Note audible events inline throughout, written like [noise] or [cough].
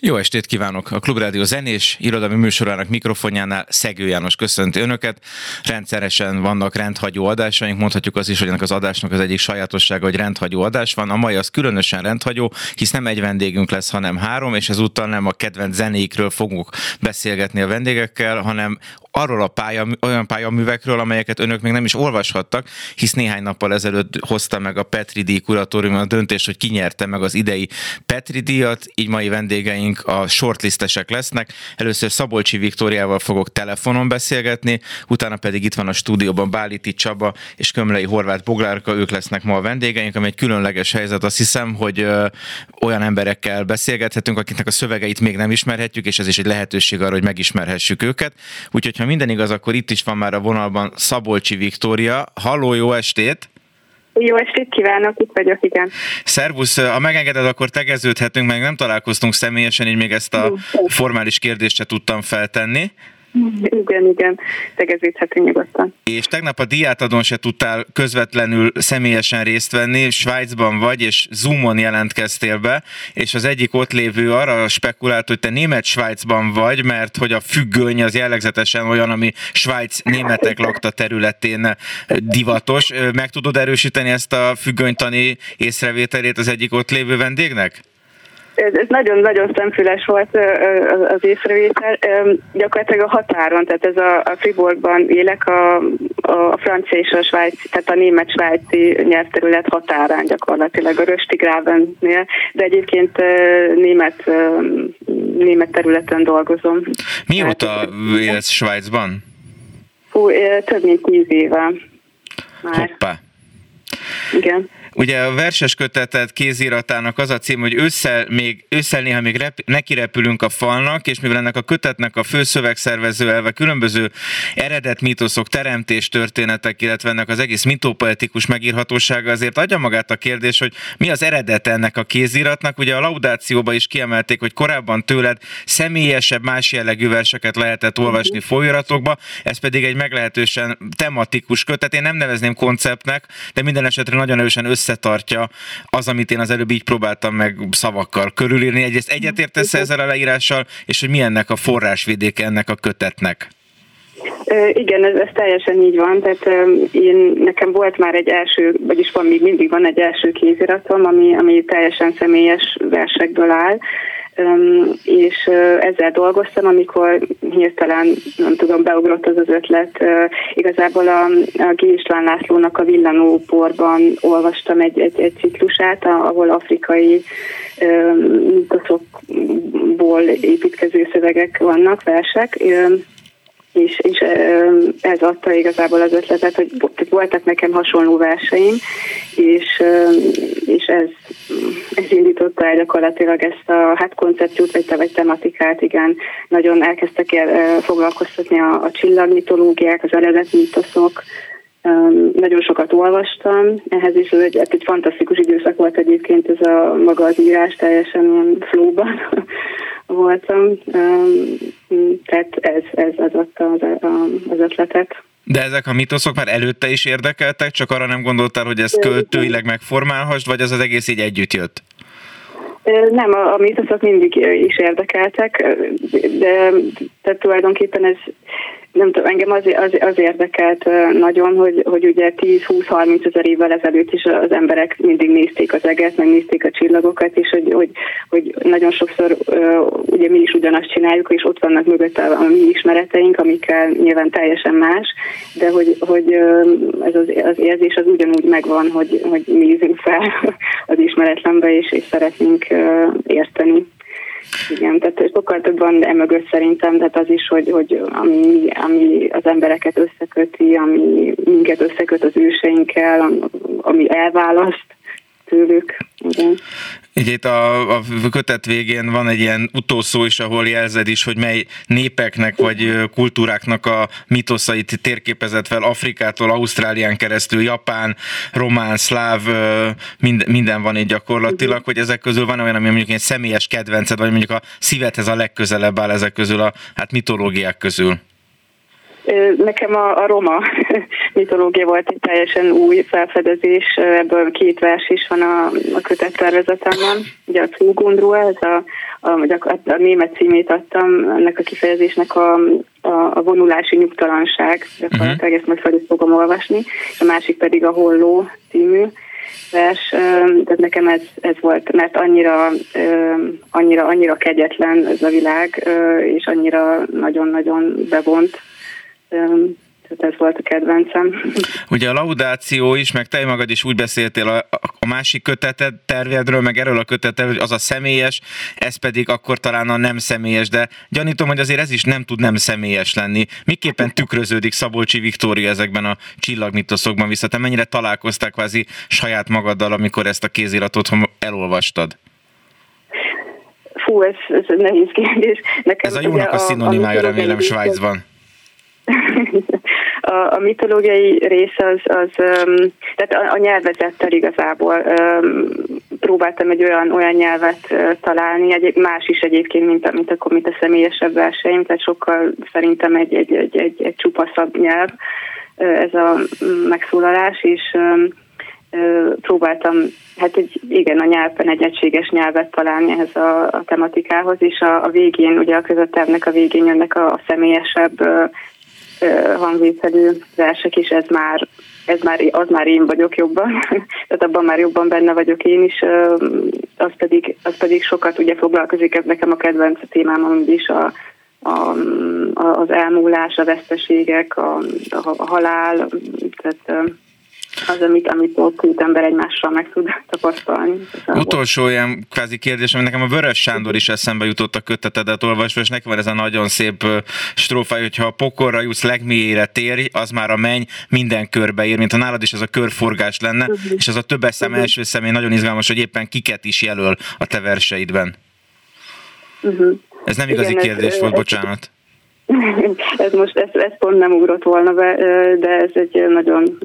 jó estét kívánok! A Klubrádió zenés irodalmi műsorának mikrofonjánál Szegő János köszönti önöket. Rendszeresen vannak rendhagyó adásaink, mondhatjuk az is, hogy ennek az adásnak az egyik sajátossága, hogy rendhagyó adás van. A mai az különösen rendhagyó, hisz nem egy vendégünk lesz, hanem három, és ezúttal nem a kedvenc zenéikről fogunk beszélgetni a vendégekkel, hanem arról a pálya, olyan pályaművekről, amelyeket önök még nem is olvashattak, hisz néhány nappal ezelőtt hozta meg a Petri díj kuratórium a döntés, hogy kinyerte meg az idei Petri díjat, így mai vendégeink a shortlistesek lesznek. Először Szabolcsi Viktóriával fogok telefonon beszélgetni, utána pedig itt van a stúdióban Báliti Csaba és Kömlei Horváth Boglárka, ők lesznek ma a vendégeink, ami egy különleges helyzet. Azt hiszem, hogy ö, olyan emberekkel beszélgethetünk, akiknek a szövegeit még nem ismerhetjük, és ez is egy lehetőség arra, hogy megismerhessük őket. Úgyhogy, ha minden igaz, akkor itt is van már a vonalban Szabolcsi Viktória. Halló, jó estét! Jó estét kívánok, itt vagyok, igen. Szervusz, ha megengeded, akkor tegeződhetünk, meg nem találkoztunk személyesen, így még ezt a formális kérdést se tudtam feltenni. [laughs] Igen, igen, tegeződhetünk nyugodtan. És tegnap a diátadon se tudtál közvetlenül személyesen részt venni, Svájcban vagy, és Zoomon jelentkeztél be, és az egyik ott lévő arra spekulált, hogy te német-Svájcban vagy, mert hogy a függöny az jellegzetesen olyan, ami Svájc németek lakta területén divatos. Meg tudod erősíteni ezt a függönytani észrevételét az egyik ott lévő vendégnek? Ez, nagyon-nagyon szemfüles volt az észrevétel. Gyakorlatilag a határon, tehát ez a, a Fribourgban élek, a, a francia és a svájci, tehát a német-svájci nyelvterület határán gyakorlatilag a Röstigrávennél, de egyébként német, német területen dolgozom. Mióta élsz Svájcban? Fú, több mint tíz éve. Már. Hoppá. Igen. Ugye a verses kötetet kéziratának az a cím, hogy ősszel, még, ősszel néha még rep, nekirepülünk a falnak, és mivel ennek a kötetnek a főszövegszervező elve különböző eredet mítoszok, teremtés történetek, illetve ennek az egész mitopoetikus megírhatósága, azért adja magát a kérdés, hogy mi az eredet ennek a kéziratnak. Ugye a laudációban is kiemelték, hogy korábban tőled személyesebb, más jellegű verseket lehetett olvasni folyóiratokba, ez pedig egy meglehetősen tematikus kötet. Én nem nevezném konceptnek, de minden esetre nagyon erősen össze összetartja az, amit én az előbb így próbáltam meg szavakkal körülírni. Egyrészt egyetértesz ezzel a leírással, és hogy mi ennek a forrásvidéke ennek a kötetnek? Igen, ez, ez teljesen így van. Tehát én, nekem volt már egy első, vagyis van még mindig van egy első kéziratom, ami, ami teljesen személyes versekből áll és ezzel dolgoztam, amikor hirtelen, nem tudom, beugrott az az ötlet. Igazából a, a G. Lászlónak a Villanó porban olvastam egy, egy, egy ciklusát, ahol afrikai mítoszokból építkező szövegek vannak, versek, és, és ez adta igazából az ötletet, hogy voltak nekem hasonló verseim, és, és ez, ez indította el gyakorlatilag ezt a hát koncepciót, vagy, vagy tematikát, igen, nagyon elkezdtek el foglalkoztatni a, a csillagmitológiák, az eredet mítoszok, nagyon sokat olvastam, ehhez is egy, egy fantasztikus időszak volt egyébként ez a maga az írás, teljesen ilyen flóban [laughs] voltam, tehát ez, ez az adta az, az ötletet. De ezek a mitoszok már előtte is érdekeltek, csak arra nem gondoltál, hogy ezt költőileg megformálhassd, vagy ez az egész így együtt jött? Nem, a, a mitoszok mindig is érdekeltek, de tehát tulajdonképpen ez nem tudom, engem az, az, az érdekelt nagyon, hogy, hogy ugye 10-20-30 ezer évvel ezelőtt is az emberek mindig nézték az eget, meg nézték a csillagokat, és hogy, hogy, hogy nagyon sokszor ugye mi is ugyanazt csináljuk, és ott vannak mögött a, a mi ismereteink, amikkel nyilván teljesen más, de hogy, hogy ez az, az érzés az ugyanúgy megvan, hogy, hogy nézzünk fel [laughs] az ismeretlenbe, és, és szeretnénk érteni. Igen, tehát sokkal több van emögött szerintem, tehát az is, hogy, hogy ami, ami az embereket összeköti, ami minket összeköt az őseinkkel, ami elválaszt, tőlük. Igen. Így itt a, a kötet végén van egy ilyen utószó is, ahol jelzed is, hogy mely népeknek vagy kultúráknak a mitoszait térképezett fel Afrikától, Ausztrálián keresztül, Japán, román, szláv, minden, minden van itt gyakorlatilag, hogy ezek közül van olyan, ami mondjuk egy személyes kedvenced, vagy mondjuk a szívedhez a legközelebb áll ezek közül a hát mitológiák közül. Nekem a, a roma [laughs] mitológia volt egy teljesen új felfedezés, ebből két vers is van a, a kötettervezetemben. Ugye a Trugundru, ez a, a, a, a német címét adtam ennek a kifejezésnek a, a, a vonulási nyugtalanság, gyakorlatilag uh-huh. ezt majd fel is fogom olvasni, és a másik pedig a Holló című vers, tehát nekem ez, ez volt, mert annyira, annyira, annyira kegyetlen ez a világ, és annyira nagyon-nagyon bevont tehát ez volt a kedvencem. [laughs] Ugye a laudáció is, meg te magad is úgy beszéltél a, a másik köteted tervedről, meg erről a köteted, hogy az a személyes, ez pedig akkor talán a nem személyes, de gyanítom, hogy azért ez is nem tud nem személyes lenni. Miképpen tükröződik Szabolcsi Viktória ezekben a csillagmitoszokban, vissza te mennyire találkoztál kvázi saját magaddal, amikor ezt a kéziratot elolvastad? Fú, ez, ez nehéz kérdés. Nekem ez a jónak a szinonimája, remélem Svájcban a, a mitológiai része az, az um, tehát a, a nyelvezettel igazából um, próbáltam egy olyan, olyan nyelvet uh, találni, egy, más is egyébként, mint, mint, a, mint a személyesebb verseim, tehát sokkal szerintem egy, egy, egy, egy, egy csupaszabb nyelv uh, ez a megszólalás, és um, próbáltam, hát egy, igen, a nyelven egy egységes nyelvet találni ehhez a, a tematikához, és a, a végén, ugye a közöttervnek a végén jönnek a, a személyesebb hangvételű versek, és ez már, ez már, az már én vagyok jobban, [laughs] tehát abban már jobban benne vagyok én is, az pedig, az pedig sokat ugye foglalkozik, ez nekem a kedvenc témám, amúgy is a, a, az elmúlás, a veszteségek, a, a, halál, tehát az, amit, amit ott két ember egymással meg tud tapasztalni. Utolsó ilyen kvázi kérdés, ami nekem a Vörös Sándor is eszembe jutott a kötetedet olvasva, és nekem van ez a nagyon szép strófája, hogyha a pokorra jutsz legmélyére térj, az már a menny minden körbe ér, mint ha nálad is ez a körforgás lenne, uh-huh. és az a többes szem uh-huh. első személy nagyon izgalmas, hogy éppen kiket is jelöl a te verseidben. Uh-huh. Ez nem igazi Igen, kérdés ez, volt, bocsánat. [laughs] ez most, ez, ez pont nem ugrott volna be, de ez egy nagyon,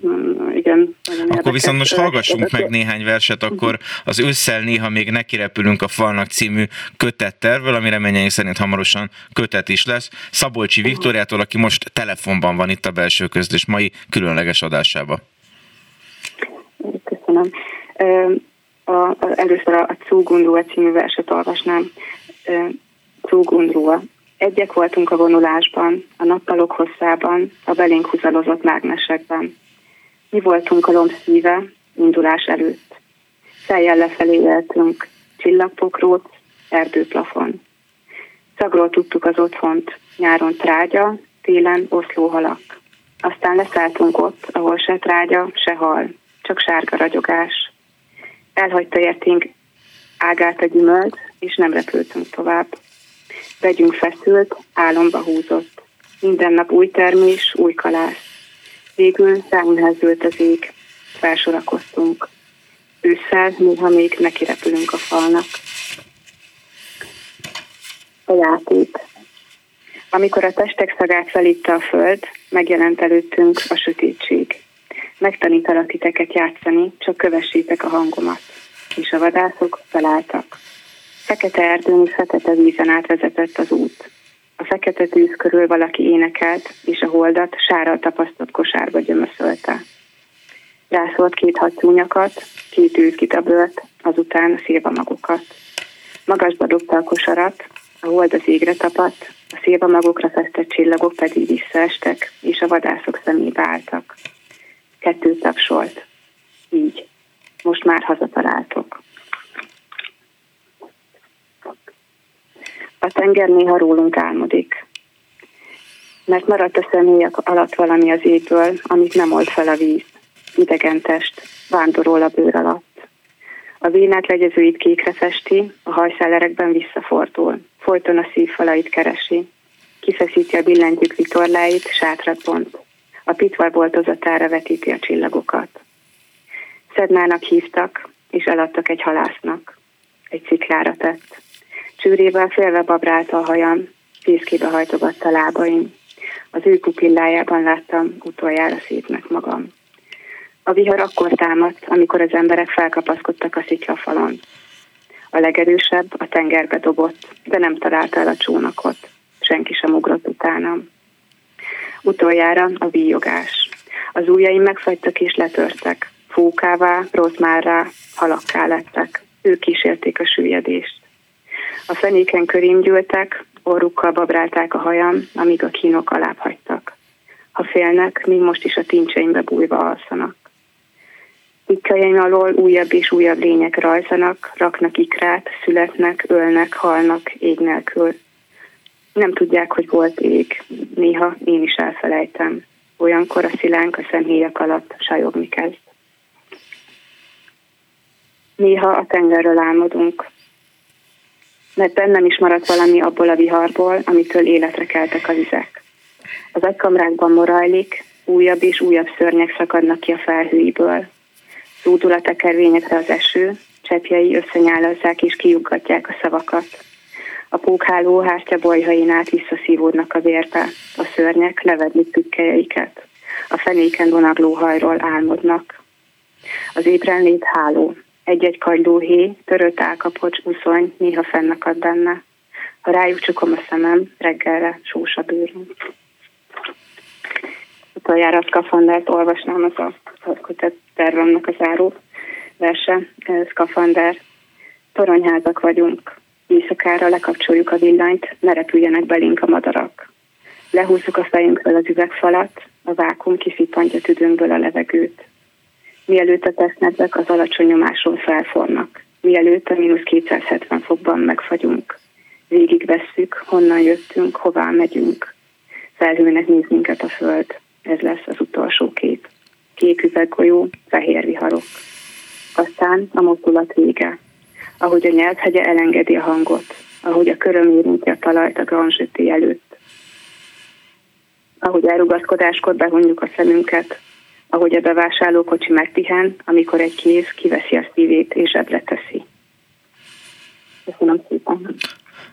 igen. Nagyon akkor viszont most hallgassunk meg néhány verset, akkor az ősszel néha még nekirepülünk a falnak című kötettervel, ami reményeink szerint hamarosan kötet is lesz. Szabolcsi Viktoriától, aki most telefonban van itt a belső közlés mai különleges adásába. Köszönöm. A, a, először a Cúgundrua című verset olvasnám. Cúgundrua. Egyek voltunk a vonulásban, a nappalok hosszában, a belénk húzalozott mágnesekben. Mi voltunk a lomb szíve, indulás előtt. Fejjel lefelé éltünk, csillagpokrót, erdőplafon. Szagról tudtuk az otthont, nyáron trágya, télen oszlóhalak. Aztán leszálltunk ott, ahol se trágya, se hal, csak sárga ragyogás. Elhagyta értünk ágát a gyümölcs, és nem repültünk tovább. Vegyünk feszült, álomba húzott. Minden nap új termés, új kalász. Végül ráunházult az ég. Felsorakoztunk. Ősszel néha még nekirepülünk a falnak. A játék. Amikor a testek szagát felitta a föld, megjelent előttünk a sötétség. Megtanítalak titeket játszani, csak kövessétek a hangomat. És a vadászok felálltak. Fekete erdőn és fekete vízen átvezetett az út. A fekete tűz körül valaki énekelt, és a holdat sárral tapasztott kosárba gyömöszölte. Rászólt két hatszúnyakat, két űzgitabölt, azután szilvamagokat. Magasba dobta a kosarat, a hold az égre tapadt, a szilvamagokra festett csillagok pedig visszaestek, és a vadászok szemébe álltak. Kettő tapsolt. Így. Most már hazataláltok. A tenger néha rólunk álmodik. Mert maradt a személyek alatt valami az égből, amit nem old fel a víz. Idegen test, vándorol a bőr alatt. A vénát legyezőit kékre festi, a hajszálerekben visszafordul. Folyton a szívfalait keresi. Kifeszíti a billentyűk vitorláit, sátrat bont. A pitvar boltozatára vetíti a csillagokat. Szednának hívtak, és eladtak egy halásznak. Egy sziklára tett. Csűrével félve babrálta a hajam, fészkébe hajtogatta lábaim. Az ő pupillájában láttam utoljára szépnek magam. A vihar akkor támadt, amikor az emberek felkapaszkodtak a sziklafalon. A legerősebb a tengerbe dobott, de nem találta el a csónakot. Senki sem ugrott utánam. Utoljára a víjogás. Az ujjaim megfagytak és letörtek. Fókává, rozmárrá, halakká lettek. Ők kísérték a süllyedést. A fenéken körém gyűltek, orrukkal babrálták a hajam, amíg a kínok alább hagytak. Ha félnek, még most is a tincseimbe bújva alszanak. Ikkajaim alól újabb és újabb lények rajzanak, raknak ikrát, születnek, ölnek, halnak ég nélkül. Nem tudják, hogy volt ég. Néha én is elfelejtem. Olyankor a szilánk a szemhéjak alatt sajogni kezd. Néha a tengerről álmodunk, mert bennem is maradt valami abból a viharból, amitől életre keltek a vizek. Az agykamrákban morajlik, újabb és újabb szörnyek szakadnak ki a felhőiből. Zúdul a tekervényekre az eső, cseppjei összenyálazzák és kiuggatják a szavakat. A pókháló hártya bolyhain át visszaszívódnak a vérbe, a szörnyek levedlik tükkelyeiket. A fenéken vonagló hajról álmodnak. Az ébren lét háló, egy-egy kagylóhé, törött álkapocs, uszony, néha fennakad benne. Ha rájuk csukom a szemem, reggelre sós a bőröm. Utoljára a szkafandert olvasnám, az a kötet tervemnek a záró verse, szkafander. Toronyházak vagyunk, éjszakára lekapcsoljuk a villanyt, ne repüljenek belénk a madarak. Lehúzzuk a fejünkről az üvegfalat, a vákum kiszippantja tüdőnkből a levegőt mielőtt a tesztnedvek az alacsony nyomáson felfornak, mielőtt a mínusz 270 fokban megfagyunk. Végigvesszük, honnan jöttünk, hová megyünk. Felhőnek néz minket a föld, ez lesz az utolsó kép. Kék üveggolyó, fehér viharok. Aztán a mozdulat vége, ahogy a nyelvhegye elengedi a hangot, ahogy a köröm érinti a talajt a granzsöté előtt. Ahogy elrugaszkodáskor behonjuk a szemünket, ahogy a bevásárlókocsi megpihen, amikor egy kéz kiveszi a szívét és zsebre teszi. Köszönöm szépen.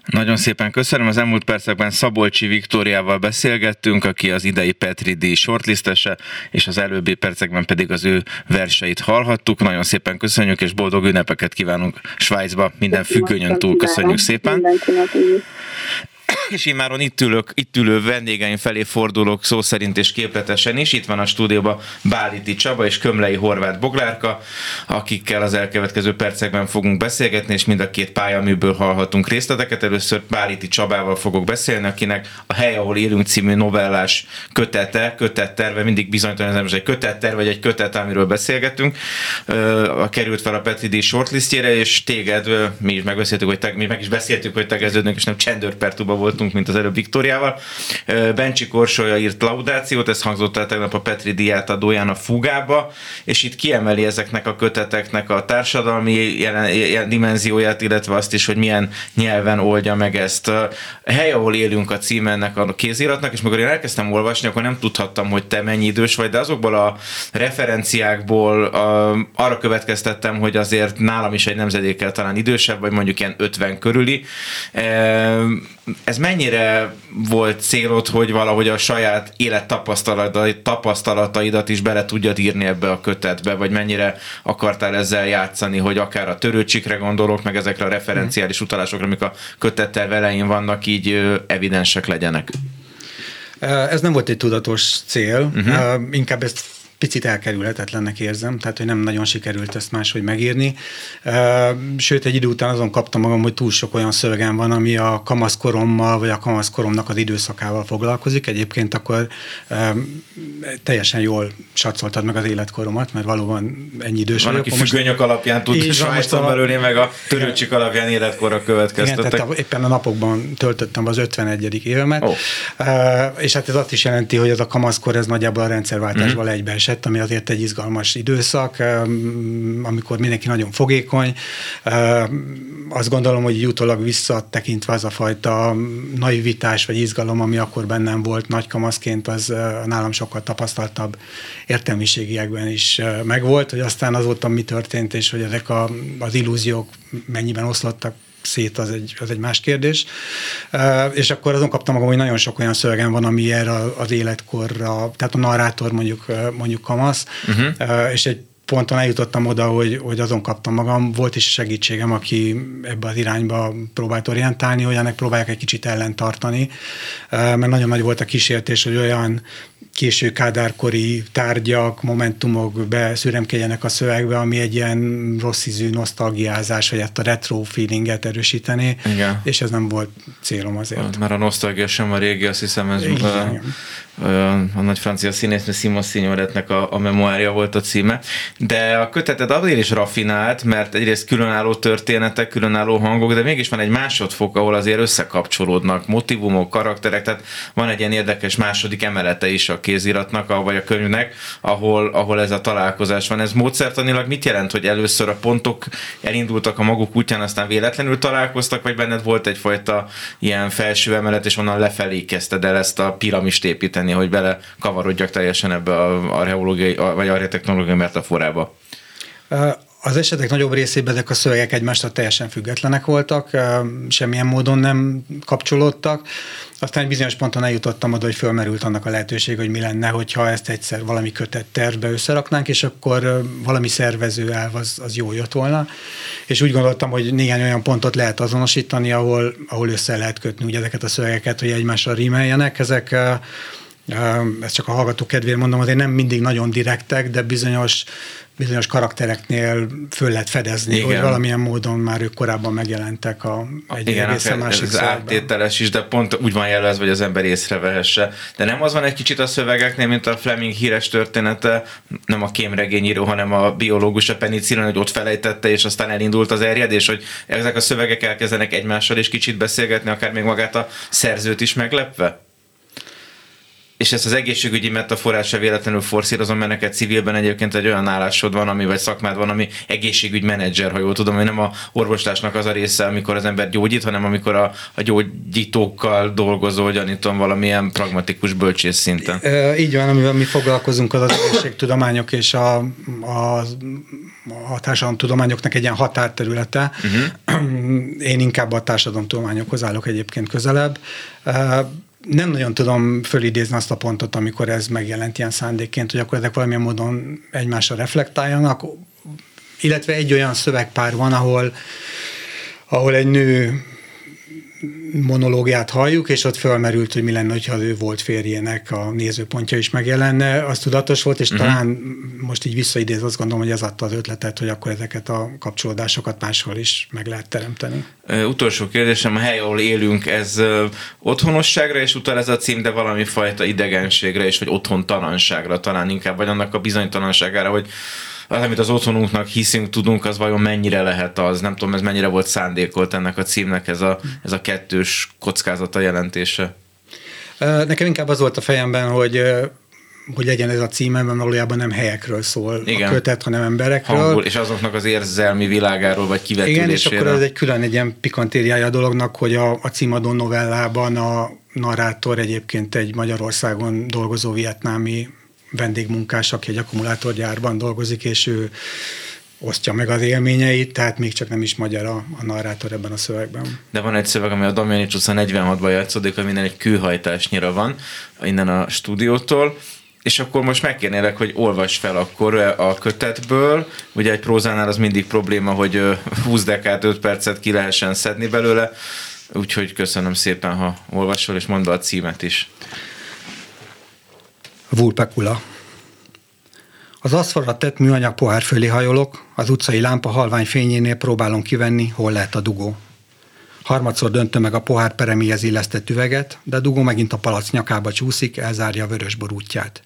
Nagyon szépen köszönöm. Az elmúlt percekben Szabolcsi Viktóriával beszélgettünk, aki az idei Petri díj shortlistese, és az előbbi percekben pedig az ő verseit hallhattuk. Nagyon szépen köszönjük, és boldog ünnepeket kívánunk Svájcba. Minden függönyön túl köszönjük szépen. És immáron itt ülök, itt ülő vendégeim felé fordulok szó szerint és képletesen is. Itt van a stúdióban Báliti Csaba és Kömlei Horváth Boglárka, akikkel az elkövetkező percekben fogunk beszélgetni, és mind a két pályaműből hallhatunk részleteket. Először Báliti Csabával fogok beszélni, akinek a Hely, ahol élünk című novellás kötete, kötetterve, mindig bizonytalan nem egy kötetterve, vagy egy kötet, amiről beszélgetünk, a került fel a Petri díj shortlistjére, és téged, mi is megbeszéltük, hogy te, mi meg is beszéltük, hogy tegeződnünk, és nem csendőrpertuba voltunk, mint az előbb Viktoriával. Bencsi Korsolya írt laudációt, ez hangzott el tegnap a Petri diát adóján a fugába, és itt kiemeli ezeknek a köteteknek a társadalmi jelen, jelen, dimenzióját, illetve azt is, hogy milyen nyelven oldja meg ezt. A hely, ahol élünk a cím ennek a kéziratnak, és mikor én elkezdtem olvasni, akkor nem tudhattam, hogy te mennyi idős vagy, de azokból a referenciákból a, arra következtettem, hogy azért nálam is egy nemzedékkel talán idősebb, vagy mondjuk ilyen 50 körüli ez mennyire volt célod, hogy valahogy a saját élettapasztalataidat is bele tudjad írni ebbe a kötetbe, vagy mennyire akartál ezzel játszani, hogy akár a törőcsikre gondolok, meg ezekre a referenciális utalásokra, amik a kötettel elején vannak, így evidensek legyenek? Ez nem volt egy tudatos cél, uh-huh. inkább ezt picit elkerülhetetlennek érzem, tehát hogy nem nagyon sikerült ezt máshogy megírni. Sőt, egy idő után azon kaptam magam, hogy túl sok olyan szövegem van, ami a kamaszkorommal, vagy a kamaszkoromnak az időszakával foglalkozik. Egyébként akkor teljesen jól satszoltad meg az életkoromat, mert valóban ennyi idős van, vagyok. Aki függönyök alapján tud Svájcon belül, én meg a törőcsik alapján életkorra következtetek. Igen, tehát éppen a napokban töltöttem az 51. évemet, oh. és hát ez azt is jelenti, hogy ez a kamaszkor, ez nagyjából a rendszerváltásban mm-hmm. egybeesett esett, ami azért egy izgalmas időszak, amikor mindenki nagyon fogékony. Azt gondolom, hogy utólag visszatekintve az a fajta naivitás vagy izgalom, ami akkor bennem volt nagykamaszként, az nálam sokkal tapasztaltabb értelmiségiekben is megvolt, hogy aztán azóta mi történt, és hogy ezek a, az illúziók mennyiben oszlottak szét, az egy, az egy más kérdés. És akkor azon kaptam magam, hogy nagyon sok olyan szövegem van, ami erre az életkorra, tehát a narrátor mondjuk, mondjuk kamasz, uh-huh. és egy ponton eljutottam oda, hogy, hogy azon kaptam magam. Volt is segítségem, aki ebbe az irányba próbált orientálni, hogy ennek próbálják egy kicsit ellentartani, mert nagyon nagy volt a kísértés, hogy olyan késő kádárkori tárgyak, momentumok beszüremkedjenek a szövegbe, ami egy ilyen rossz ízű nosztalgiázás, vagy ezt a retro feelinget erősíteni, igen. és ez nem volt célom azért. Már a nosztalgia sem a régi, azt hiszem ez igen, a, nagy francia színésznő Simon Signoretnek a, a memoária volt a címe, de a köteted azért is rafinált, mert egyrészt különálló történetek, különálló hangok, de mégis van egy másodfok, ahol azért összekapcsolódnak motivumok, karakterek, tehát van egy ilyen érdekes második emelete is a kéziratnak, vagy a könyvnek, ahol, ahol ez a találkozás van. Ez módszertanilag mit jelent, hogy először a pontok elindultak a maguk útján, aztán véletlenül találkoztak, vagy benned volt egyfajta ilyen felső emelet, és onnan lefelé kezdted el ezt a piramist építeni? Tenni, hogy bele kavarodjak teljesen ebbe a archeológiai, vagy architektológiai metaforába? Az esetek nagyobb részében ezek a szövegek egymástól teljesen függetlenek voltak, semmilyen módon nem kapcsolódtak. Aztán egy bizonyos ponton eljutottam oda, hogy fölmerült annak a lehetőség, hogy mi lenne, hogyha ezt egyszer valami kötett tervbe összeraknánk, és akkor valami szervező elv az, az jó jött volna. És úgy gondoltam, hogy néhány olyan pontot lehet azonosítani, ahol, ahol össze lehet kötni ugye ezeket a szövegeket, hogy egymással rímeljenek. Ezek ezt csak a hallgató kedvéért mondom, azért nem mindig nagyon direktek, de bizonyos bizonyos karaktereknél föl lehet fedezni, Igen. hogy valamilyen módon már ők korábban megjelentek a egy Igen, egészen másik ez áttételes is, de pont úgy van jelezve, hogy az ember észrevehesse. De nem az van egy kicsit a szövegeknél, mint a Fleming híres története, nem a kémregényíró, hanem a biológus a penicillin, hogy ott felejtette, és aztán elindult az erjedés, hogy ezek a szövegek elkezdenek egymással is kicsit beszélgetni, akár még magát a szerzőt is meglepve? És ezt az egészségügyi metaforát se véletlenül forszírozom, mert neked civilben egyébként egy olyan állásod van, ami vagy szakmád van, ami egészségügy menedzser, ha jól tudom, hogy nem a orvoslásnak az a része, amikor az ember gyógyít, hanem amikor a, a gyógyítókkal dolgozó, gyanítom valamilyen pragmatikus bölcsész szinten. E, így van, amivel mi foglalkozunk, az az egészségtudományok és a, a, a társadalomtudományoknak egy ilyen határterülete. Uh-huh. Én inkább a társadalomtudományokhoz állok egyébként közelebb nem nagyon tudom fölidézni azt a pontot, amikor ez megjelent ilyen szándékként, hogy akkor ezek valamilyen módon egymásra reflektáljanak, illetve egy olyan szövegpár van, ahol, ahol egy nő monológiát halljuk, és ott fölmerült, hogy mi lenne, ha ő volt férjének a nézőpontja is megjelenne, az tudatos volt, és uh-huh. talán most így visszaidéz, azt gondolom, hogy ez adta az ötletet, hogy akkor ezeket a kapcsolódásokat máshol is meg lehet teremteni. Utolsó kérdésem, a hely, ahol élünk, ez otthonosságra és utal ez a cím, de valami fajta idegenségre és vagy otthontalanságra talán inkább, vagy annak a bizonytalanságára, hogy az, amit az otthonunknak hiszünk, tudunk, az vajon mennyire lehet az, nem tudom, ez mennyire volt szándékolt ennek a címnek ez a, ez a kettős kockázata jelentése. Nekem inkább az volt a fejemben, hogy hogy legyen ez a címem, valójában nem helyekről szól Igen. a kötet, hanem emberekről. Hangul, és azoknak az érzelmi világáról, vagy kivetülésére. Igen, és akkor ez egy külön egy ilyen pikantériája a dolognak, hogy a, a címadó novellában a narrátor egyébként egy Magyarországon dolgozó vietnámi vendégmunkás, aki egy akkumulátorgyárban dolgozik, és ő osztja meg az élményeit, tehát még csak nem is magyar a, a narrátor ebben a szövegben. De van egy szöveg, ami a Damjanics utca 46-ban játszódik, minden egy kőhajtásnyira van, innen a stúdiótól, és akkor most megkérnélek, hogy olvas fel akkor a kötetből. Ugye egy prózánál az mindig probléma, hogy 20 dekát 5 percet ki lehessen szedni belőle, úgyhogy köszönöm szépen, ha olvasol, és mondd a címet is. Vulpekula. Az aszfalra tett műanyag pohár fölé hajolok, az utcai lámpa halvány fényénél próbálom kivenni, hol lehet a dugó. Harmadszor döntöm meg a pohár pereméhez illesztett üveget, de a dugó megint a palac nyakába csúszik, elzárja a vörösbor útját.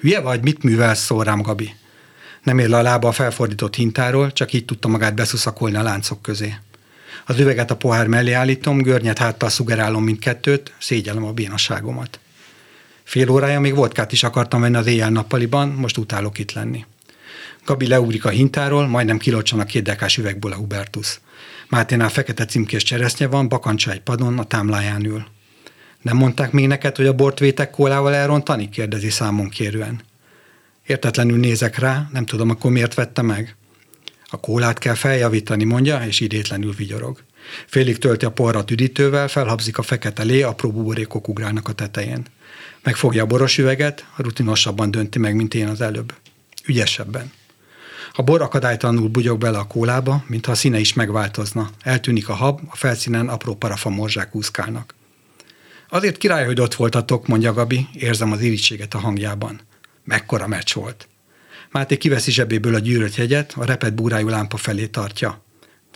Hülye vagy, mit művelsz, szól rám Gabi. Nem ér le a lába a felfordított hintáról, csak így tudta magát beszuszakolni a láncok közé. Az üveget a pohár mellé állítom, görnyet háttal szugerálom mindkettőt, szégyellem a bénaságomat. Fél órája még vodkát is akartam venni az éjjel-nappaliban, most utálok itt lenni. Gabi leugrik a hintáról, majdnem kilocsan a két dekás üvegből a Hubertus. Máténál fekete címkés cseresznye van, bakancsa egy padon, a támláján ül. Nem mondták még neked, hogy a bort vétek kólával elrontani? kérdezi számon kérően. Értetlenül nézek rá, nem tudom, akkor miért vette meg. A kólát kell feljavítani, mondja, és idétlenül vigyorog. Félig tölti a porrat üdítővel, felhabzik a fekete lé, apró buborékok ugrálnak a tetején. Megfogja a boros üveget, rutinosabban dönti meg, mint én az előbb. Ügyesebben. A bor akadálytalanul bugyog bele a kólába, mintha a színe is megváltozna. Eltűnik a hab, a felszínen apró parafamorzsák úszkálnak. Azért király, hogy ott voltatok, mondja Gabi, érzem az irítséget a hangjában. Mekkora meccs volt. Máté kiveszi zsebéből a gyűrött jegyet, a repet búrájú lámpa felé tartja.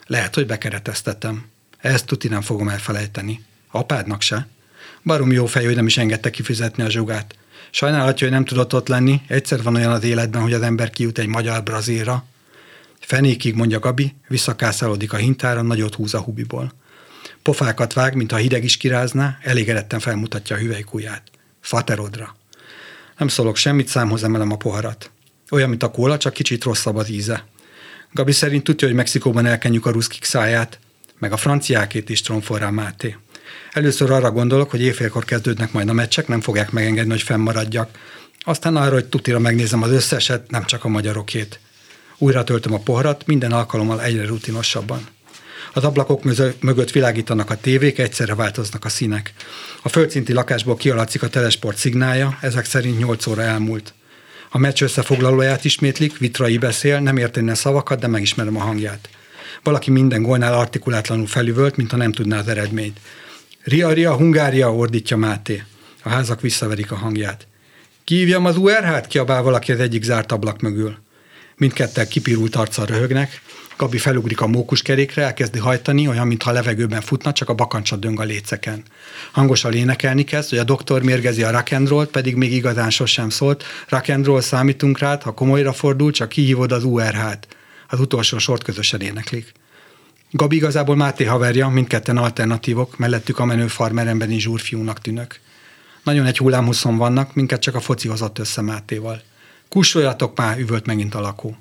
Lehet, hogy bekereteztetem. Ezt tuti nem fogom elfelejteni. Apádnak se. Barom jó fej, hogy nem is engedte kifizetni a zsugát. Sajnálhatja, hogy nem tudott ott lenni. Egyszer van olyan az életben, hogy az ember kijut egy magyar brazilra. Fenékig, mondja Gabi, visszakászálódik a hintára, nagyot húz a hubiból. Pofákat vág, mintha hideg is kirázná, elégedetten felmutatja a hüvelykúját. Faterodra. Nem szólok semmit, számhoz emelem a poharat. Olyan, mint a kóla, csak kicsit rosszabb az íze. Gabi szerint tudja, hogy Mexikóban elkenjük a ruszkik száját, meg a franciákét is tromfol rá Máté. Először arra gondolok, hogy éjfélkor kezdődnek majd a meccsek, nem fogják megengedni, hogy fennmaradjak. Aztán arra, hogy tutira megnézem az összeset, nem csak a magyarokét. Újra töltöm a poharat, minden alkalommal egyre rutinosabban. Az ablakok mögött világítanak a tévék, egyszerre változnak a színek. A földszinti lakásból kialatszik a telesport szignálja, ezek szerint 8 óra elmúlt. A meccs összefoglalóját ismétlik, Vitrai beszél, nem érteni a szavakat, de megismerem a hangját. Valaki minden gólnál artikulátlanul felüvölt, mintha nem tudná az eredményt. Ria, Ria, Hungária, ordítja Máté. A házak visszaverik a hangját. Kívjam az URH-t, kiabál valaki az egyik zárt ablak mögül. Mindketten kipirult arccal röhögnek, Gabi felugrik a mókuskerékre, elkezdi hajtani, olyan, mintha a levegőben futna, csak a bakancsa döng a léceken. Hangosan énekelni kezd, hogy a doktor mérgezi a rock'n'rollt, pedig még igazán sosem szólt. Rock'n'roll számítunk rád, ha komolyra fordul, csak kihívod az URH-t. Az utolsó sort közösen éneklik. Gabi igazából Máté haverja, mindketten alternatívok, mellettük a menő farmerembeni zsúrfiúnak tűnök. Nagyon egy hullámhuszon vannak, minket csak a foci hozott össze Mátéval. Kussoljatok már, üvölt megint a lakó.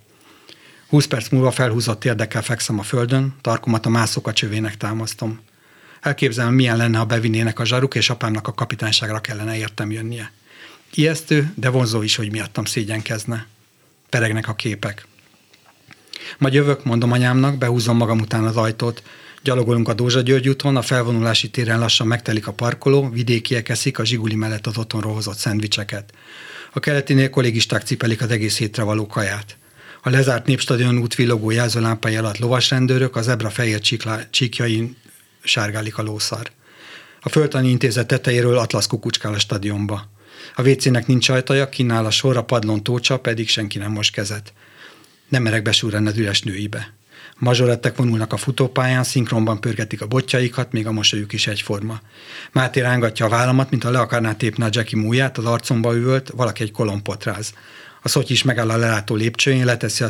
Húsz perc múlva felhúzott érdekkel fekszem a földön, tarkomat a mászóka csövének támasztom. Elképzelem, milyen lenne, ha bevinnének a zsaruk, és apámnak a kapitányságra kellene értem jönnie. Ijesztő, de vonzó is, hogy miattam szégyenkezne. Peregnek a képek. Majd jövök, mondom anyámnak, behúzom magam után az ajtót. Gyalogolunk a Dózsa György úton, a felvonulási téren lassan megtelik a parkoló, vidékiek eszik a zsiguli mellett az otthonról hozott szendvicseket. A keletinél kollégisták cipelik az egész hétre való kaját. A lezárt népstadion út villogó jelzőlámpája alatt lovasrendőrök, az ebra fehér csíkjain sárgálik a lószar. A Földtani Intézet tetejéről atlasz kukucskál a stadionba. A WC-nek nincs ajtaja, kínál a sor, a padlón tócsa, pedig senki nem most kezet. Nem merek besúrani az üres nőibe. Mazsorettek vonulnak a futópályán, szinkronban pörgetik a botjaikat, még a mosolyuk is egyforma. Máté rángatja a vállamat, mint a le akarná tépni a Jackie múját, az arcomba üvölt, valaki egy kolompot ráz. A szoty is megáll a lelátó lépcsőjén, leteszi a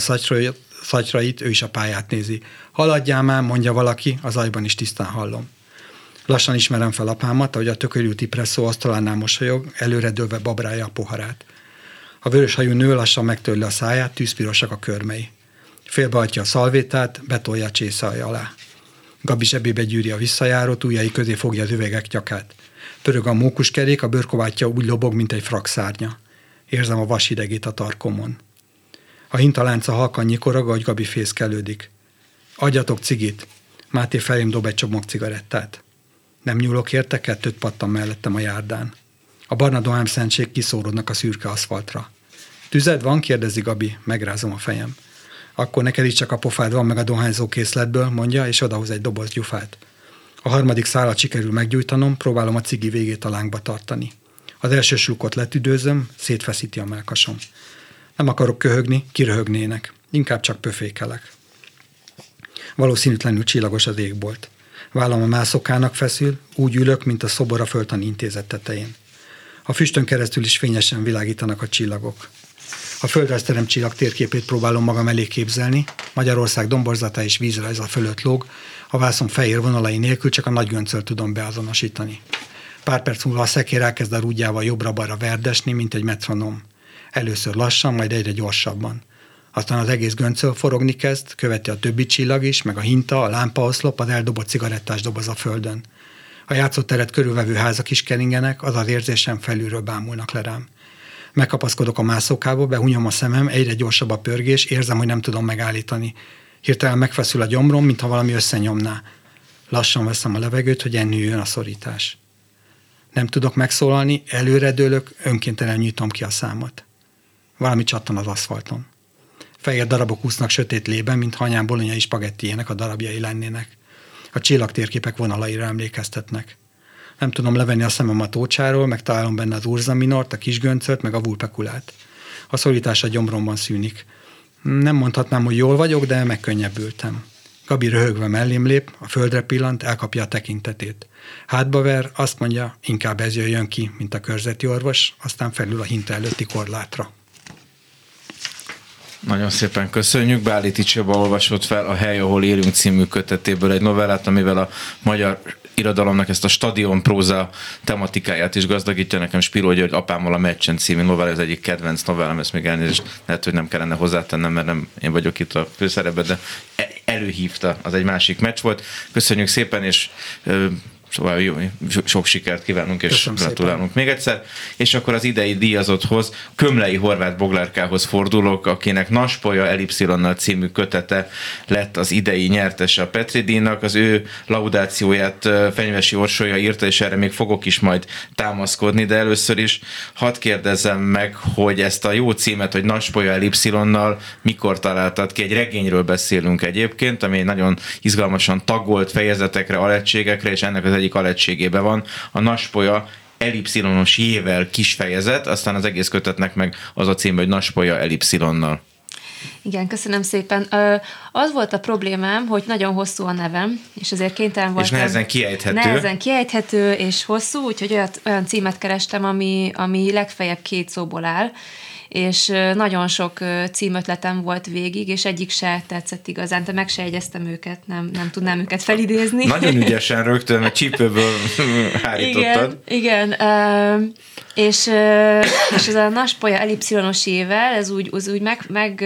szatyrait, ő is a pályát nézi. Haladjál már, mondja valaki, az ajban is tisztán hallom. Lassan ismerem fel apámat, ahogy a tökörülti presszó asztalánál mosolyog, előre dőlve babrája a poharát. A vörös hajú nő lassan megtörli a száját, tűzpirosak a körmei. Félbeadja a szalvétát, betolja a csészalja alá. Gabi zsebébe gyűri a visszajárót, ujjai közé fogja az üvegek nyakát. Pörög a mókuskerék, a bőrkovátja úgy lobog, mint egy frakszárnya. Érzem a vasidegét a tarkomon. A hintalánca halkan nyikorog, ahogy Gabi fészkelődik. Adjatok cigit. Máté felém dob egy csomag cigarettát. Nem nyúlok érte, kettőt pattam mellettem a járdán. A barna dohám szentség kiszórodnak a szürke aszfaltra. Tüzed van? kérdezi Gabi, megrázom a fejem. Akkor neked is csak a pofád van meg a dohányzó készletből, mondja, és odahoz egy doboz gyufát. A harmadik szálat sikerül meggyújtanom, próbálom a cigi végét a lángba tartani. Az első súkot letüdőzöm, szétfeszíti a melkasom. Nem akarok köhögni, kiröhögnének. Inkább csak pöfékelek. Valószínűtlenül csillagos az égbolt. Vállam a mászokának feszül, úgy ülök, mint a szobor a földtani intézet tetején. A füstön keresztül is fényesen világítanak a csillagok. A földrajzterem csillag térképét próbálom magam elé képzelni, Magyarország domborzata és vízrajza fölött lóg, a vászon fehér vonalai nélkül csak a nagy göncöl tudom beazonosítani. Pár perc múlva a szekér elkezd a rúdjával jobbra-balra verdesni, mint egy metronom. Először lassan, majd egyre gyorsabban. Aztán az egész göncöl forogni kezd, követi a többi csillag is, meg a hinta, a lámpaoszlop, az eldobott cigarettás doboz a földön. A játszóteret körülvevő házak is keringenek, az az érzésem felülről bámulnak le rám. Megkapaszkodok a mászókába, behunyom a szemem, egyre gyorsabb a pörgés, érzem, hogy nem tudom megállítani. Hirtelen megfeszül a gyomrom, mintha valami összenyomná. Lassan veszem a levegőt, hogy ennüljön a szorítás. Nem tudok megszólalni, előredőlök, önkéntelen nyújtom ki a számot. Valami csattan az aszfalton. Fehér darabok úsznak sötét lében, mint hanyán bolonyai spagettiének a darabjai lennének. A csillagtérképek vonalaira emlékeztetnek. Nem tudom levenni a szemem a tócsáról, meg benne az urza minort, a kisgöncöt, meg a vulpekulát. A szorítás a gyomromban szűnik. Nem mondhatnám, hogy jól vagyok, de megkönnyebbültem. Gabi röhögve mellém lép, a földre pillant, elkapja a tekintetét. Hátba ver, azt mondja, inkább ez jöjjön ki, mint a körzeti orvos, aztán felül a hinta előtti korlátra. Nagyon szépen köszönjük. Báliti Csaba olvasott fel a Hely, ahol élünk című kötetéből egy novellát, amivel a magyar irodalomnak ezt a stadion próza tematikáját is gazdagítja. Nekem Spiró György apámmal a Meccsen című novella, ez egyik kedvenc novellám, ezt még elnézést lehet, hogy nem kellene hozzátennem, mert nem én vagyok itt a főszerepben, de e- előhívta, az egy másik meccs volt. Köszönjük szépen, és Szóval jó, sok sikert kívánunk, és Köszönöm gratulálunk szépen. még egyszer. És akkor az idei díjazotthoz, Kömlei Horváth Boglárkához fordulok, akinek Naspolya Elipszilonnal című kötete lett az idei nyertese a Petri díjnak. Az ő laudációját Fenyvesi Orsolya írta, és erre még fogok is majd támaszkodni, de először is hadd kérdezzem meg, hogy ezt a jó címet, hogy Naspolya Elipszilonnal mikor találtad ki? Egy regényről beszélünk egyébként, ami nagyon izgalmasan tagolt fejezetekre, alegységekre, és ennek az egyik alegységében van, a Naspolya elipszilonos jével kis fejezet, aztán az egész kötetnek meg az a cím, hogy Naspolya elipszilonnal. Igen, köszönöm szépen. Az volt a problémám, hogy nagyon hosszú a nevem, és azért kénytelen voltam. És nehezen kiejthető. Nehezen kiejthető és hosszú, úgyhogy olyat, olyan címet kerestem, ami, ami legfeljebb két szóból áll, és nagyon sok címötletem volt végig, és egyik se tetszett igazán, de meg se jegyeztem őket, nem, nem tudnám őket felidézni. Nagyon [laughs] ügyesen rögtön a csípőből [laughs] hárítottad. Igen, igen. És, és ez a naspolya elipszilonos ével, ez úgy, az úgy meg, meg,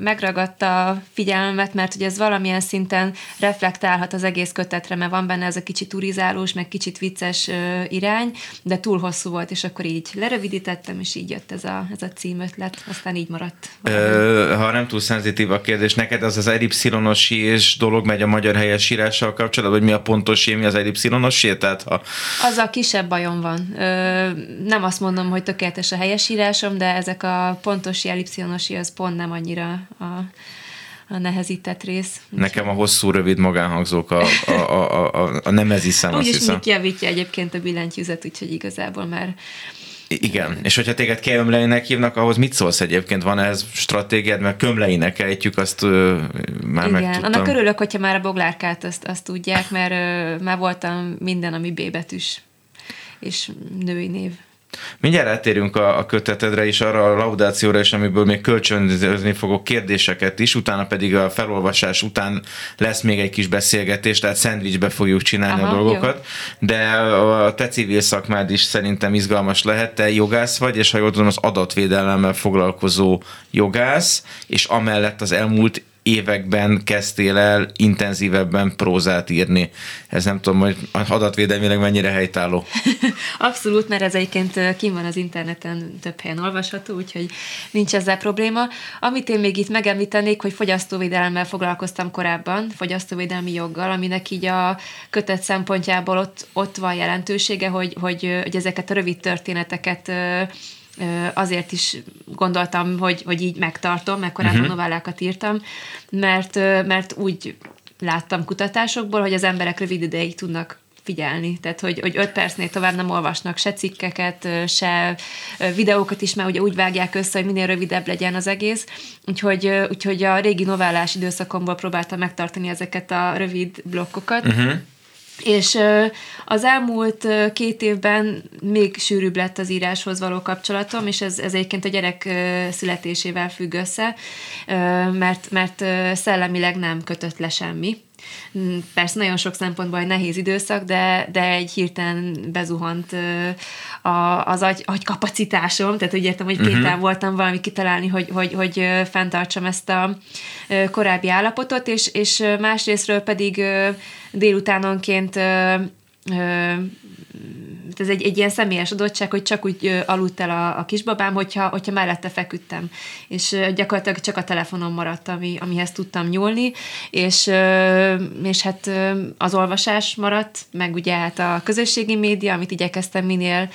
megragadta a figyelmet, mert hogy ez valamilyen szinten reflektálhat az egész kötetre, mert van benne ez a kicsit turizálós, meg kicsit vicces irány, de túl hosszú volt, és akkor így lerövidítettem, és így jött ez a, ez a címötlet, aztán így maradt. Ö, ha nem túl szenzitív a kérdés, neked az az elipszilonos és dolog megy a magyar helyesírással kapcsolatban, hogy mi a pontos mi az elipszilonos Tehát ha... Az a kisebb bajom van. Ö, nem azt mondom, hogy tökéletes a helyesírásom, de ezek a pontos ellipszilonosi az pont nem annyira a, a nehezített rész. Nekem a hosszú, rövid magánhangzók a, a, a, a, a nem ez hiszem, Úgyis mindig javítja egyébként a billentyűzet, úgyhogy igazából már igen, és hogyha téged Kömleinek hívnak, ahhoz mit szólsz egyébként? Van ez stratégiád, mert Kömleinek ejtjük, azt ö, már Igen, megtudtam. annak örülök, hogyha már a boglárkát azt, azt tudják, mert ö, már voltam minden, ami B betűs és női név. Mindjárt átérünk a, a kötetedre és arra a laudációra is, amiből még kölcsönözni fogok kérdéseket is, utána pedig a felolvasás után lesz még egy kis beszélgetés, tehát szendvicsbe fogjuk csinálni Aha, a dolgokat, jó. de a te civil szakmád is szerintem izgalmas lehet, te jogász vagy, és ha jól tudom, az adatvédelemmel foglalkozó jogász, és amellett az elmúlt években kezdtél el intenzívebben prózát írni. Ez nem tudom, hogy adatvédelmileg mennyire helytálló. [laughs] Abszolút, mert ez egyébként kim van az interneten, több helyen olvasható, úgyhogy nincs ezzel probléma. Amit én még itt megemlítenék, hogy fogyasztóvédelemmel foglalkoztam korábban, fogyasztóvédelmi joggal, aminek így a kötet szempontjából ott, ott van jelentősége, hogy, hogy, hogy ezeket a rövid történeteket azért is gondoltam, hogy, hogy így megtartom, mert korábban uh-huh. novellákat írtam, mert, mert úgy láttam kutatásokból, hogy az emberek rövid ideig tudnak figyelni. Tehát, hogy, hogy öt percnél tovább nem olvasnak se cikkeket, se videókat is, mert ugye úgy vágják össze, hogy minél rövidebb legyen az egész. Úgyhogy, úgyhogy a régi novellás időszakomból próbáltam megtartani ezeket a rövid blokkokat. Uh-huh. És az elmúlt két évben még sűrűbb lett az íráshoz való kapcsolatom, és ez, ez egyébként a gyerek születésével függ össze, mert, mert szellemileg nem kötött le semmi. mm, persze nagyon sok szempontból egy nehéz időszak, de, de egy hirtelen bezuhant a, az agy, agykapacitásom, tehát úgy értem, hogy uh-huh. kétel voltam valami kitalálni, hogy, hogy, hogy fenntartsam ezt a korábbi állapotot, és, és másrésztről pedig délutánonként ez egy, egy ilyen személyes adottság, hogy csak úgy aludt el a, a kisbabám, hogyha, hogyha mellette feküdtem. És gyakorlatilag csak a telefonom maradt, ami, amihez tudtam nyúlni, és, és hát az olvasás maradt, meg ugye hát a közösségi média, amit igyekeztem minél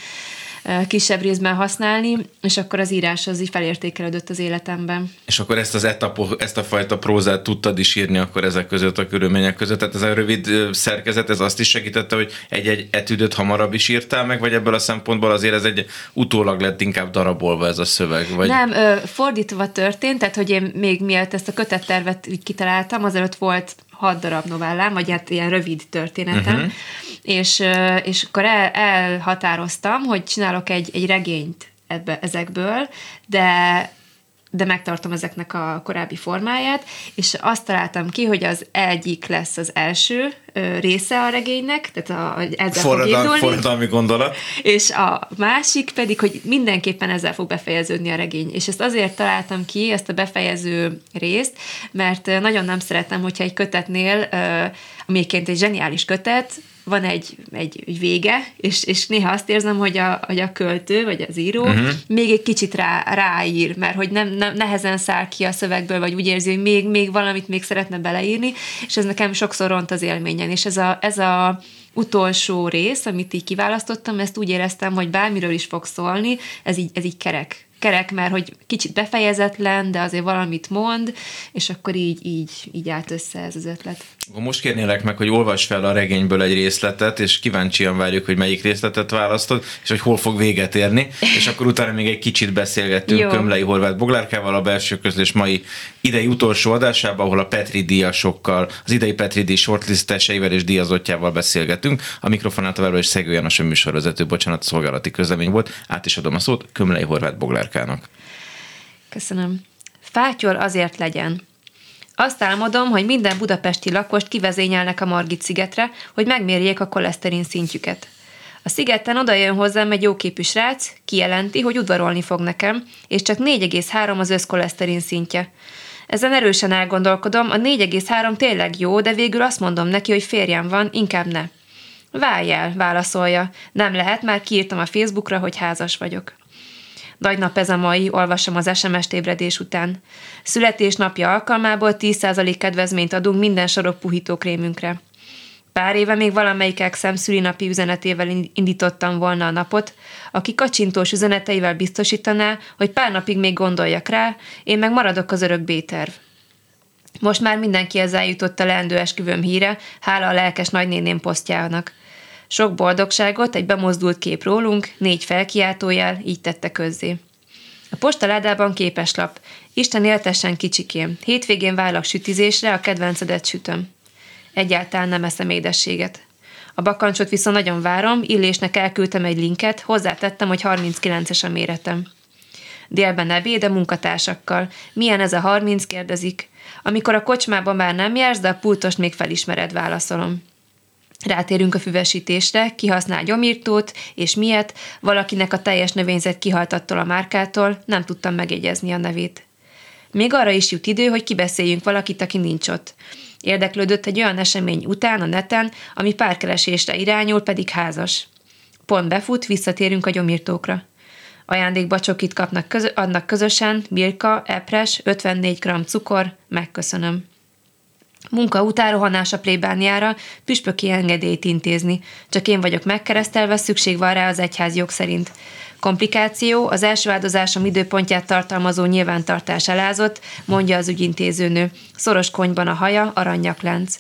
kisebb részben használni, és akkor az írás az így felértékelődött az életemben. És akkor ezt az etapot, ezt a fajta prózát tudtad is írni akkor ezek között a körülmények között? Tehát ez a rövid szerkezet, ez azt is segítette, hogy egy-egy etüdöt hamarabb is írtál meg, vagy ebből a szempontból azért ez egy utólag lett inkább darabolva ez a szöveg? Vagy... Nem, fordítva történt, tehát hogy én még mielőtt ezt a kötettervet így kitaláltam, azelőtt volt hat darab novellám, vagy hát ilyen rövid történetem, uh-huh. és, és akkor el, elhatároztam, hogy csinálok egy, egy regényt ebbe, ezekből, de de megtartom ezeknek a korábbi formáját, és azt találtam ki, hogy az egyik lesz az első része a regénynek, tehát a, ezzel Forradal, fog Forradalmi gondolat. És a másik pedig, hogy mindenképpen ezzel fog befejeződni a regény. És ezt azért találtam ki, ezt a befejező részt, mert nagyon nem szeretem, hogyha egy kötetnél, amiként egy zseniális kötet, van egy, egy, egy vége, és, és néha azt érzem, hogy a, hogy a költő, vagy az író uh-huh. még egy kicsit rá, ráír, mert hogy nem, nem, nehezen száll ki a szövegből, vagy úgy érzi, hogy még, még valamit még szeretne beleírni, és ez nekem sokszor ront az élményen, és ez a, ez a utolsó rész, amit így kiválasztottam, ezt úgy éreztem, hogy bármiről is fog szólni, ez így, ez így kerek kerek, mert hogy kicsit befejezetlen, de azért valamit mond, és akkor így, így, így állt össze ez az ötlet. Most kérnélek meg, hogy olvas fel a regényből egy részletet, és kíváncsian várjuk, hogy melyik részletet választod, és hogy hol fog véget érni, és akkor utána még egy kicsit beszélgettünk Jó. Kömlei Horváth Boglárkával a belső közlés mai idei utolsó adásában, ahol a Petri díjasokkal, az idei Petri díj shortlisteseivel és díjazottjával beszélgetünk. A mikrofonát továbbra is Szegő János a műsorvezető, bocsánat, szolgálati közlemény volt. Át is adom a szót Kömlei Horváth Boglárkának. Köszönöm. Fátyol azért legyen, azt álmodom, hogy minden budapesti lakost kivezényelnek a Margit szigetre, hogy megmérjék a koleszterin szintjüket. A szigeten oda jön hozzám egy jóképű srác, kijelenti, hogy udvarolni fog nekem, és csak 4,3 az összkoleszterin szintje. Ezen erősen elgondolkodom, a 4,3 tényleg jó, de végül azt mondom neki, hogy férjem van, inkább ne. Válj el, válaszolja. Nem lehet, már kiírtam a Facebookra, hogy házas vagyok. Nagy nap ez a mai, olvasom az SMS-t ébredés után. Születésnapja alkalmából 10% kedvezményt adunk minden sorok puhítókrémünkre. Pár éve még valamelyik exem szülinapi üzenetével indítottam volna a napot, aki kacsintós üzeneteivel biztosítaná, hogy pár napig még gondoljak rá, én meg maradok az örök B-terv. Most már mindenki ezzel jutott a leendő esküvőm híre, hála a lelkes nagynéném posztjának. Sok boldogságot, egy bemozdult kép rólunk, négy felkiáltójel, így tette közzé. A postaládában képeslap. Isten éltessen kicsikém. Hétvégén vállalok sütizésre, a kedvencedet sütöm. Egyáltalán nem eszem édességet. A bakancsot viszont nagyon várom, Illésnek elküldtem egy linket, hozzátettem, hogy 39-es a méretem. Délben ebéd a munkatársakkal. Milyen ez a 30, kérdezik. Amikor a kocsmában már nem jársz, de a pultost még felismered, válaszolom. Rátérünk a füvesítésre, kihasznál gyomírtót, és miért valakinek a teljes növényzet kihalt attól a márkától, nem tudtam megjegyezni a nevét. Még arra is jut idő, hogy kibeszéljünk valakit, aki nincs ott. Érdeklődött egy olyan esemény után a neten, ami párkeresésre irányul, pedig házas. Pont befut, visszatérünk a gyomírtókra. Ajándékba csokit kapnak közö- adnak közösen, birka, epres, 54 g cukor, megköszönöm. Munka után rohanás a plébániára, püspöki engedélyt intézni. Csak én vagyok megkeresztelve, szükség van rá az egyház jog szerint. Komplikáció, az első áldozásom időpontját tartalmazó nyilvántartás elázott, mondja az ügyintézőnő. Szoros konyban a haja, aranyaklánc.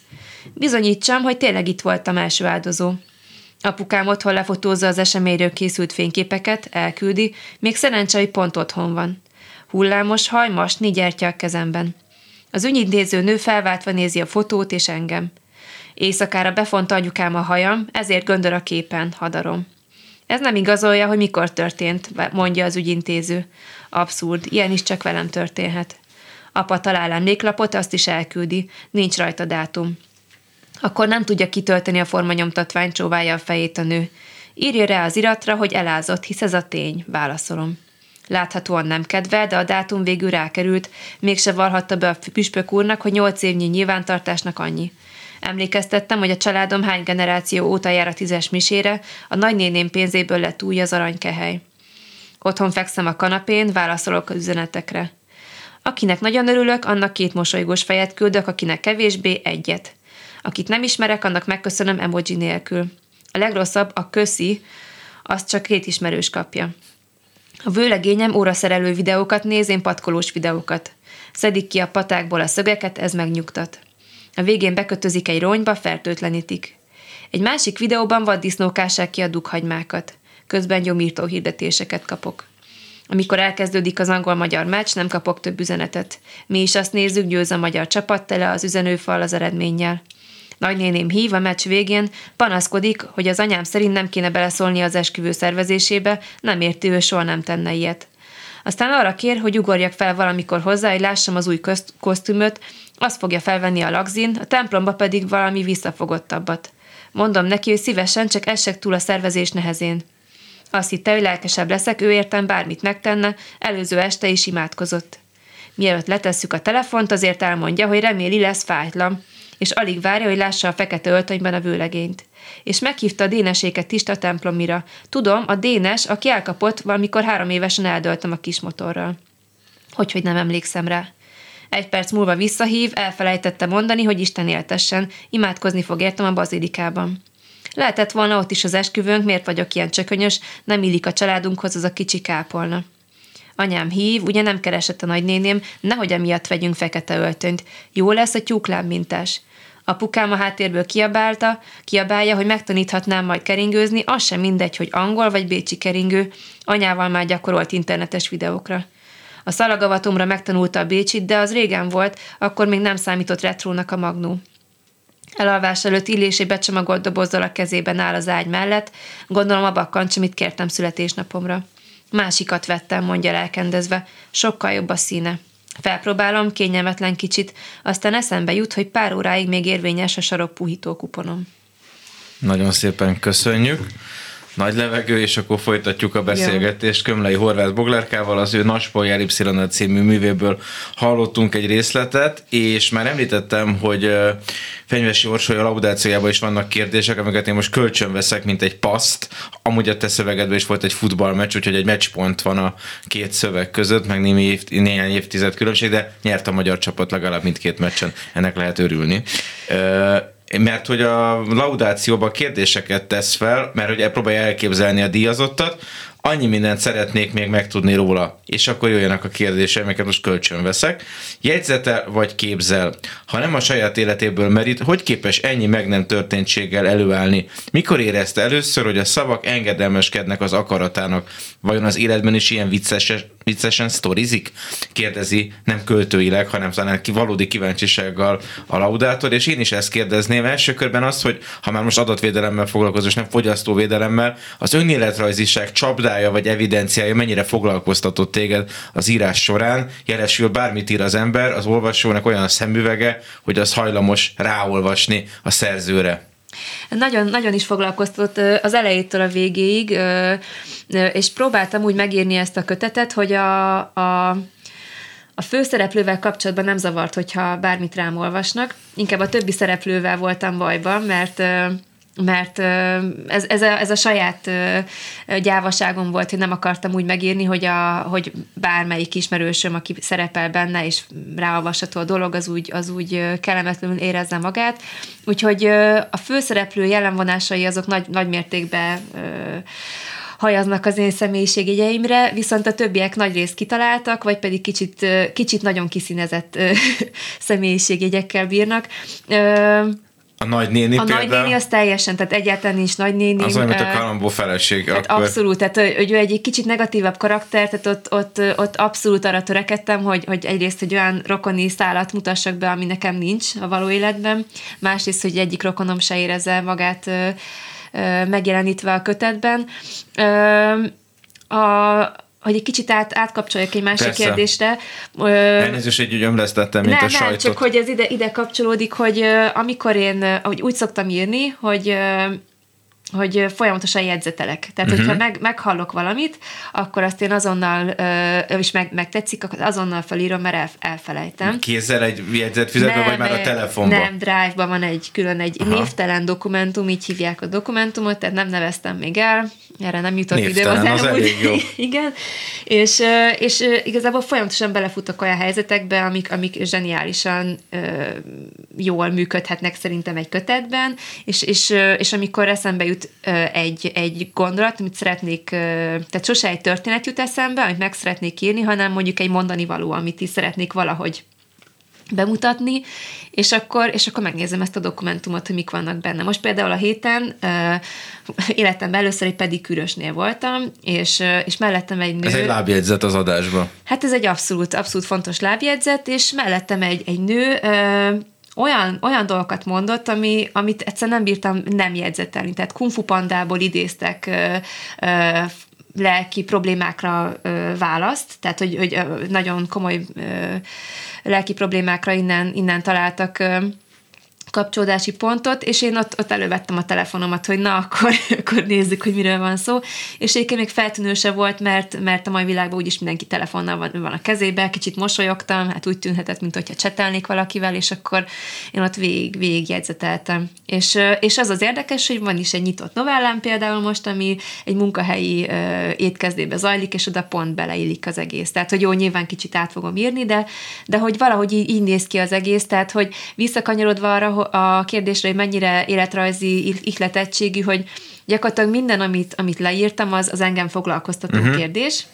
Bizonyítsam, hogy tényleg itt voltam első áldozó. Apukám otthon lefotózza az eseményről készült fényképeket, elküldi, még szerencsé, hogy pont otthon van. Hullámos haj, masni gyertya a kezemben. Az ügyintéző nő felváltva nézi a fotót és engem. Éjszakára befont anyukám a hajam, ezért göndör a képen, hadarom. Ez nem igazolja, hogy mikor történt, mondja az ügyintéző. Abszurd, ilyen is csak velem történhet. Apa talál emléklapot, azt is elküldi, nincs rajta dátum. Akkor nem tudja kitölteni a formanyomtatványt, csóválja a fejét a nő. Írja rá az iratra, hogy elázott, hisz ez a tény, válaszolom. Láthatóan nem kedvel, de a dátum végül rákerült, mégse valhatta be a püspök úrnak, hogy nyolc évnyi nyilvántartásnak annyi. Emlékeztettem, hogy a családom hány generáció óta jár a tízes misére, a nagynéném pénzéből lett új az aranykehely. Otthon fekszem a kanapén, válaszolok az üzenetekre. Akinek nagyon örülök, annak két mosolygós fejet küldök, akinek kevésbé egyet. Akit nem ismerek, annak megköszönöm emoji nélkül. A legrosszabb a köszi, azt csak két ismerős kapja. A vőlegényem óraszerelő videókat néz, én patkolós videókat. Szedik ki a patákból a szögeket, ez megnyugtat. A végén bekötözik egy ronyba, fertőtlenítik. Egy másik videóban vaddisznókássák ki a dughagymákat. Közben gyomírtó hirdetéseket kapok. Amikor elkezdődik az angol-magyar meccs, nem kapok több üzenetet. Mi is azt nézzük, győz a magyar csapat, tele az üzenőfal az eredménnyel. Nagynéném hív a meccs végén, panaszkodik, hogy az anyám szerint nem kéne beleszólni az esküvő szervezésébe, nem érti, ő soha nem tenne ilyet. Aztán arra kér, hogy ugorjak fel valamikor hozzá, hogy lássam az új közt- kosztümöt, azt fogja felvenni a lagzin, a templomba pedig valami visszafogottabbat. Mondom neki, hogy szívesen, csak essek túl a szervezés nehezén. Azt hitte, hogy lelkesebb leszek, ő értem bármit megtenne, előző este is imádkozott. Mielőtt letesszük a telefont, azért elmondja, hogy reméli lesz fájtlan, és alig várja, hogy lássa a fekete öltönyben a vőlegényt. És meghívta a déneséket is templomira. Tudom, a dénes, aki elkapott, valamikor három évesen eldöltem a kis motorral. Hogy, hogy nem emlékszem rá. Egy perc múlva visszahív, elfelejtette mondani, hogy Isten éltessen, imádkozni fog értem a bazilikában. Lehetett volna ott is az esküvőnk, miért vagyok ilyen csökönyös, nem illik a családunkhoz az a kicsi kápolna. Anyám hív, ugye nem keresett a nagynéném, nehogy emiatt vegyünk fekete öltönyt. Jó lesz a tyúklám mintás. Apukám a háttérből kiabálta, kiabálja, hogy megtaníthatnám majd keringőzni, az sem mindegy, hogy angol vagy bécsi keringő, anyával már gyakorolt internetes videókra. A szalagavatomra megtanulta a bécsit, de az régen volt, akkor még nem számított retrónak a magnó. Elalvás előtt illésé becsomagolt dobozzal a kezében áll az ágy mellett, gondolom a bakkancs, amit kértem születésnapomra. Másikat vettem, mondja lelkendezve, sokkal jobb a színe. Felpróbálom, kényelmetlen kicsit, aztán eszembe jut, hogy pár óráig még érvényes a sarok puhító kuponom. Nagyon szépen köszönjük nagy levegő, és akkor folytatjuk a beszélgetést Kömlei Horváth Boglárkával, az ő Naspoljár Y című művéből hallottunk egy részletet, és már említettem, hogy Fenyvesi Orsolya laudációjában is vannak kérdések, amiket én most kölcsön veszek, mint egy paszt. Amúgy a te szövegedben is volt egy futballmeccs, úgyhogy egy meccspont van a két szöveg között, meg némi év, néhány évtized különbség, de nyert a magyar csapat legalább mindkét meccsen, ennek lehet örülni mert hogy a laudációban kérdéseket tesz fel, mert hogy próbálja elképzelni a díjazottat, annyi mindent szeretnék még megtudni róla, és akkor jöjjenek a kérdések, amiket most kölcsön veszek. Jegyzete vagy képzel? Ha nem a saját életéből merít, hogy képes ennyi meg nem történtséggel előállni? Mikor érezte először, hogy a szavak engedelmeskednek az akaratának? Vajon az életben is ilyen vicces, viccesen sztorizik? Kérdezi nem költőileg, hanem talán ki valódi kíváncsisággal a laudátor, és én is ezt kérdezném első körben azt, hogy ha már most adatvédelemmel foglalkozó, és nem fogyasztóvédelemmel, az önéletrajziság csapdája vagy evidenciája mennyire foglalkoztatott téged az írás során. Jelesül bármit ír az ember, az olvasónak olyan a szemüvege, hogy az hajlamos ráolvasni a szerzőre. Nagyon, nagyon is foglalkoztatott az elejétől a végéig, és próbáltam úgy megírni ezt a kötetet, hogy a, a a főszereplővel kapcsolatban nem zavart, hogyha bármit rám olvasnak. Inkább a többi szereplővel voltam bajban, mert mert ez, ez, a, ez a saját gyávaságom volt, hogy nem akartam úgy megírni, hogy, a, hogy bármelyik ismerősöm, aki szerepel benne, és ráolvasható a dolog, az úgy, az úgy kellemetlenül érezze magát. Úgyhogy a főszereplő jelenvonásai azok nagy, nagy mértékben hajaznak az én személyiségjegyeimre, viszont a többiek nagy részt kitaláltak, vagy pedig kicsit, kicsit nagyon kiszínezett [laughs] személyiségjegyekkel bírnak. A nagynéni A például? nagynéni az teljesen, tehát egyáltalán nincs nagynéni. Az olyan, mint a Kalambó feleség. Tehát akkor... Abszolút, tehát hogy ő egy kicsit negatívabb karakter, tehát ott, ott, ott abszolút arra törekedtem, hogy, hogy egyrészt egy olyan rokoni szállat mutassak be, ami nekem nincs a való életben, másrészt, hogy egyik rokonom se érezze magát megjelenítve a kötetben. A, hogy egy kicsit át, átkapcsoljak egy másik Persze. kérdésre. Elnézést, hogy úgy ömlesztettem, mint nem, a sajtot. Nem, csak hogy ez ide, ide kapcsolódik, hogy amikor én, hogy úgy szoktam írni, hogy hogy folyamatosan jegyzetelek. Tehát, uh-huh. hogyha meg, meghallok valamit, akkor azt én azonnal, ö, és meg, meg tetszik, akkor azonnal felírom, mert el, elfelejtem. Kézzel egy jegyzetfüzetbe, vagy már a telefonban? Nem, Drive-ban van egy külön egy Aha. névtelen dokumentum, így hívják a dokumentumot, tehát nem neveztem még el, erre nem jutott idő az, az elég jó. [laughs] Igen, és, és igazából folyamatosan belefutok olyan helyzetekbe, amik, amik zseniálisan jól működhetnek szerintem egy kötetben, és, és, és amikor eszembe jut egy, egy gondolat, amit szeretnék, tehát sose egy történet jut eszembe, amit meg szeretnék írni, hanem mondjuk egy mondani való, amit is szeretnék valahogy bemutatni, és akkor, és akkor megnézem ezt a dokumentumot, hogy mik vannak benne. Most például a héten uh, életemben először egy pedikűrösnél voltam, és, uh, és mellettem egy nő... Ez egy lábjegyzet az adásban. Hát ez egy abszolút, abszolút fontos lábjegyzet, és mellettem egy, egy nő uh, olyan, olyan dolgokat mondott, ami, amit egyszer nem bírtam nem jegyzetelni. Tehát Kung Fu Pandából idéztek ö, ö, lelki problémákra ö, választ, tehát hogy, hogy ö, nagyon komoly ö, lelki problémákra innen, innen találtak kapcsolódási pontot, és én ott, ott elővettem a telefonomat, hogy na, akkor, [laughs] akkor nézzük, hogy miről van szó. És egyébként még feltűnőse volt, mert, mert a mai világban úgyis mindenki telefonnal van, van a kezébe, kicsit mosolyogtam, hát úgy tűnhetett, mint hogyha csetelnék valakivel, és akkor én ott végig, végig jegyzeteltem. És, és az az érdekes, hogy van is egy nyitott novellám például most, ami egy munkahelyi uh, étkezdébe zajlik, és oda pont beleillik az egész. Tehát, hogy jó, nyilván kicsit át fogom írni, de, de hogy valahogy így, így néz ki az egész, tehát, hogy visszakanyarodva arra, a kérdésre, hogy mennyire életrajzi ihletettségű, hogy gyakorlatilag minden, amit, amit leírtam, az, az engem foglalkoztató uh-huh. kérdés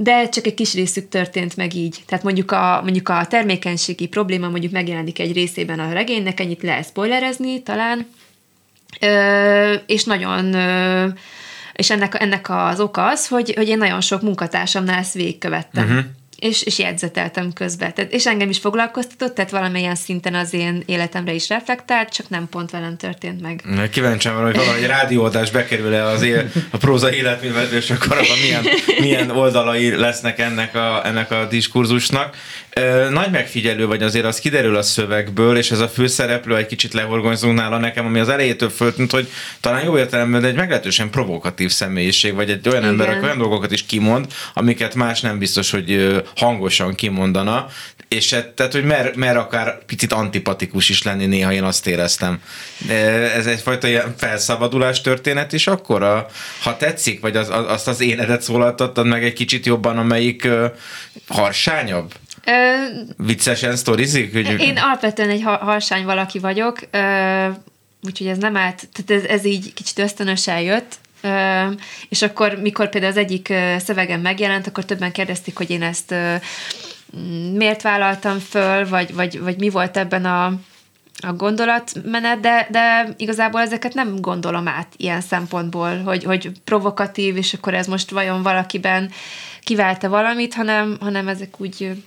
de csak egy kis részük történt meg így. Tehát mondjuk a, mondjuk a termékenységi probléma mondjuk megjelenik egy részében a regénynek, ennyit lehet spoilerezni talán, ö, és nagyon ö, és ennek, ennek az oka az, hogy, hogy én nagyon sok munkatársamnál ezt végigkövettem. Uh-huh és, és jegyzeteltem közben. Tehát, és engem is foglalkoztatott, tehát valamilyen szinten az én életemre is reflektált, csak nem pont velem történt meg. Kíváncsi van, hogy valahogy rádióadás bekerül-e az él, a próza életművet, és akkor abban milyen, milyen oldalai lesznek ennek a, ennek a diskurzusnak. Nagy megfigyelő vagy azért, az kiderül a szövegből, és ez a főszereplő egy kicsit lehorgonyzunk nála nekem, ami az elejétől föltűnt, hogy talán jó értelemben egy meglehetősen provokatív személyiség, vagy egy olyan Igen. ember, aki olyan dolgokat is kimond, amiket más nem biztos, hogy hangosan kimondana, és e, tehát, hogy mer, mer akár picit antipatikus is lenni néha, én azt éreztem. Ez egyfajta ilyen felszabadulás történet is akkor, a, ha tetszik, vagy az, azt az énedet szólaltattad meg egy kicsit jobban, amelyik uh, harsányabb? Ö, Viccesen sztorizik? Hogy... Én alapvetően egy harsány valaki vagyok, ö, úgyhogy ez nem állt, tehát ez, ez így kicsit ösztönösen jött, és akkor, mikor például az egyik szövegem megjelent, akkor többen kérdezték, hogy én ezt miért vállaltam föl, vagy, vagy, vagy mi volt ebben a, a gondolatmenet, de, de igazából ezeket nem gondolom át ilyen szempontból, hogy, hogy provokatív, és akkor ez most vajon valakiben kiválta valamit, hanem, hanem ezek úgy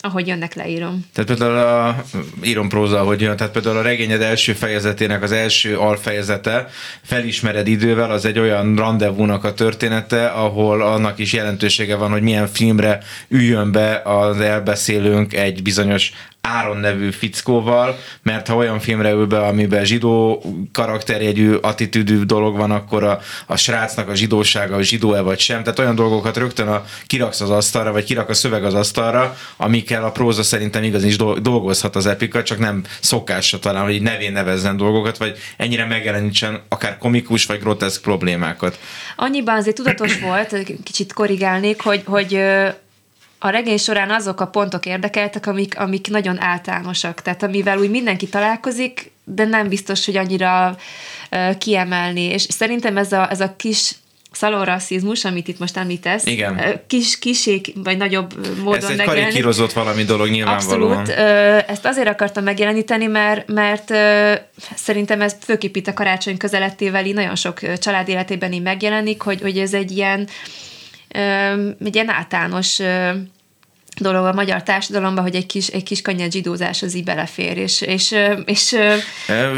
ahogy jönnek leírom. Tehát például a, írom próza, ahogy jön, tehát például a regényed első fejezetének az első alfejezete, felismered idővel, az egy olyan rendezvúnak a története, ahol annak is jelentősége van, hogy milyen filmre üljön be az elbeszélőnk egy bizonyos Áron nevű fickóval, mert ha olyan filmre ül be, amiben zsidó karakterjegyű, attitűdű dolog van, akkor a, a srácnak a zsidósága, a zsidó-e vagy sem. Tehát olyan dolgokat rögtön a, kiraksz az asztalra, vagy kirak a szöveg az asztalra, amikkel a próza szerintem igaz is dolgozhat az epika, csak nem szokásra talán, hogy nevén nevezzen dolgokat, vagy ennyire megjelenítsen akár komikus vagy groteszk problémákat. Annyiban azért tudatos volt, kicsit korrigálnék, hogy, hogy a regény során azok a pontok érdekeltek, amik, amik nagyon általánosak, tehát amivel úgy mindenki találkozik, de nem biztos, hogy annyira uh, kiemelni, és szerintem ez a, ez a kis szalonrasszizmus, amit itt most említesz, Igen. kis, kisék, vagy nagyobb módon Ez egy karikírozott valami dolog nyilvánvalóan. Abszolút. Ezt azért akartam megjeleníteni, mert, mert szerintem ez főképp itt a karácsony közelettével nagyon sok család életében így megjelenik, hogy, hogy ez egy ilyen egy ilyen általános dolog a magyar társadalomban, hogy egy kis, egy kis könnyed zsidózás az így belefér, és, és, és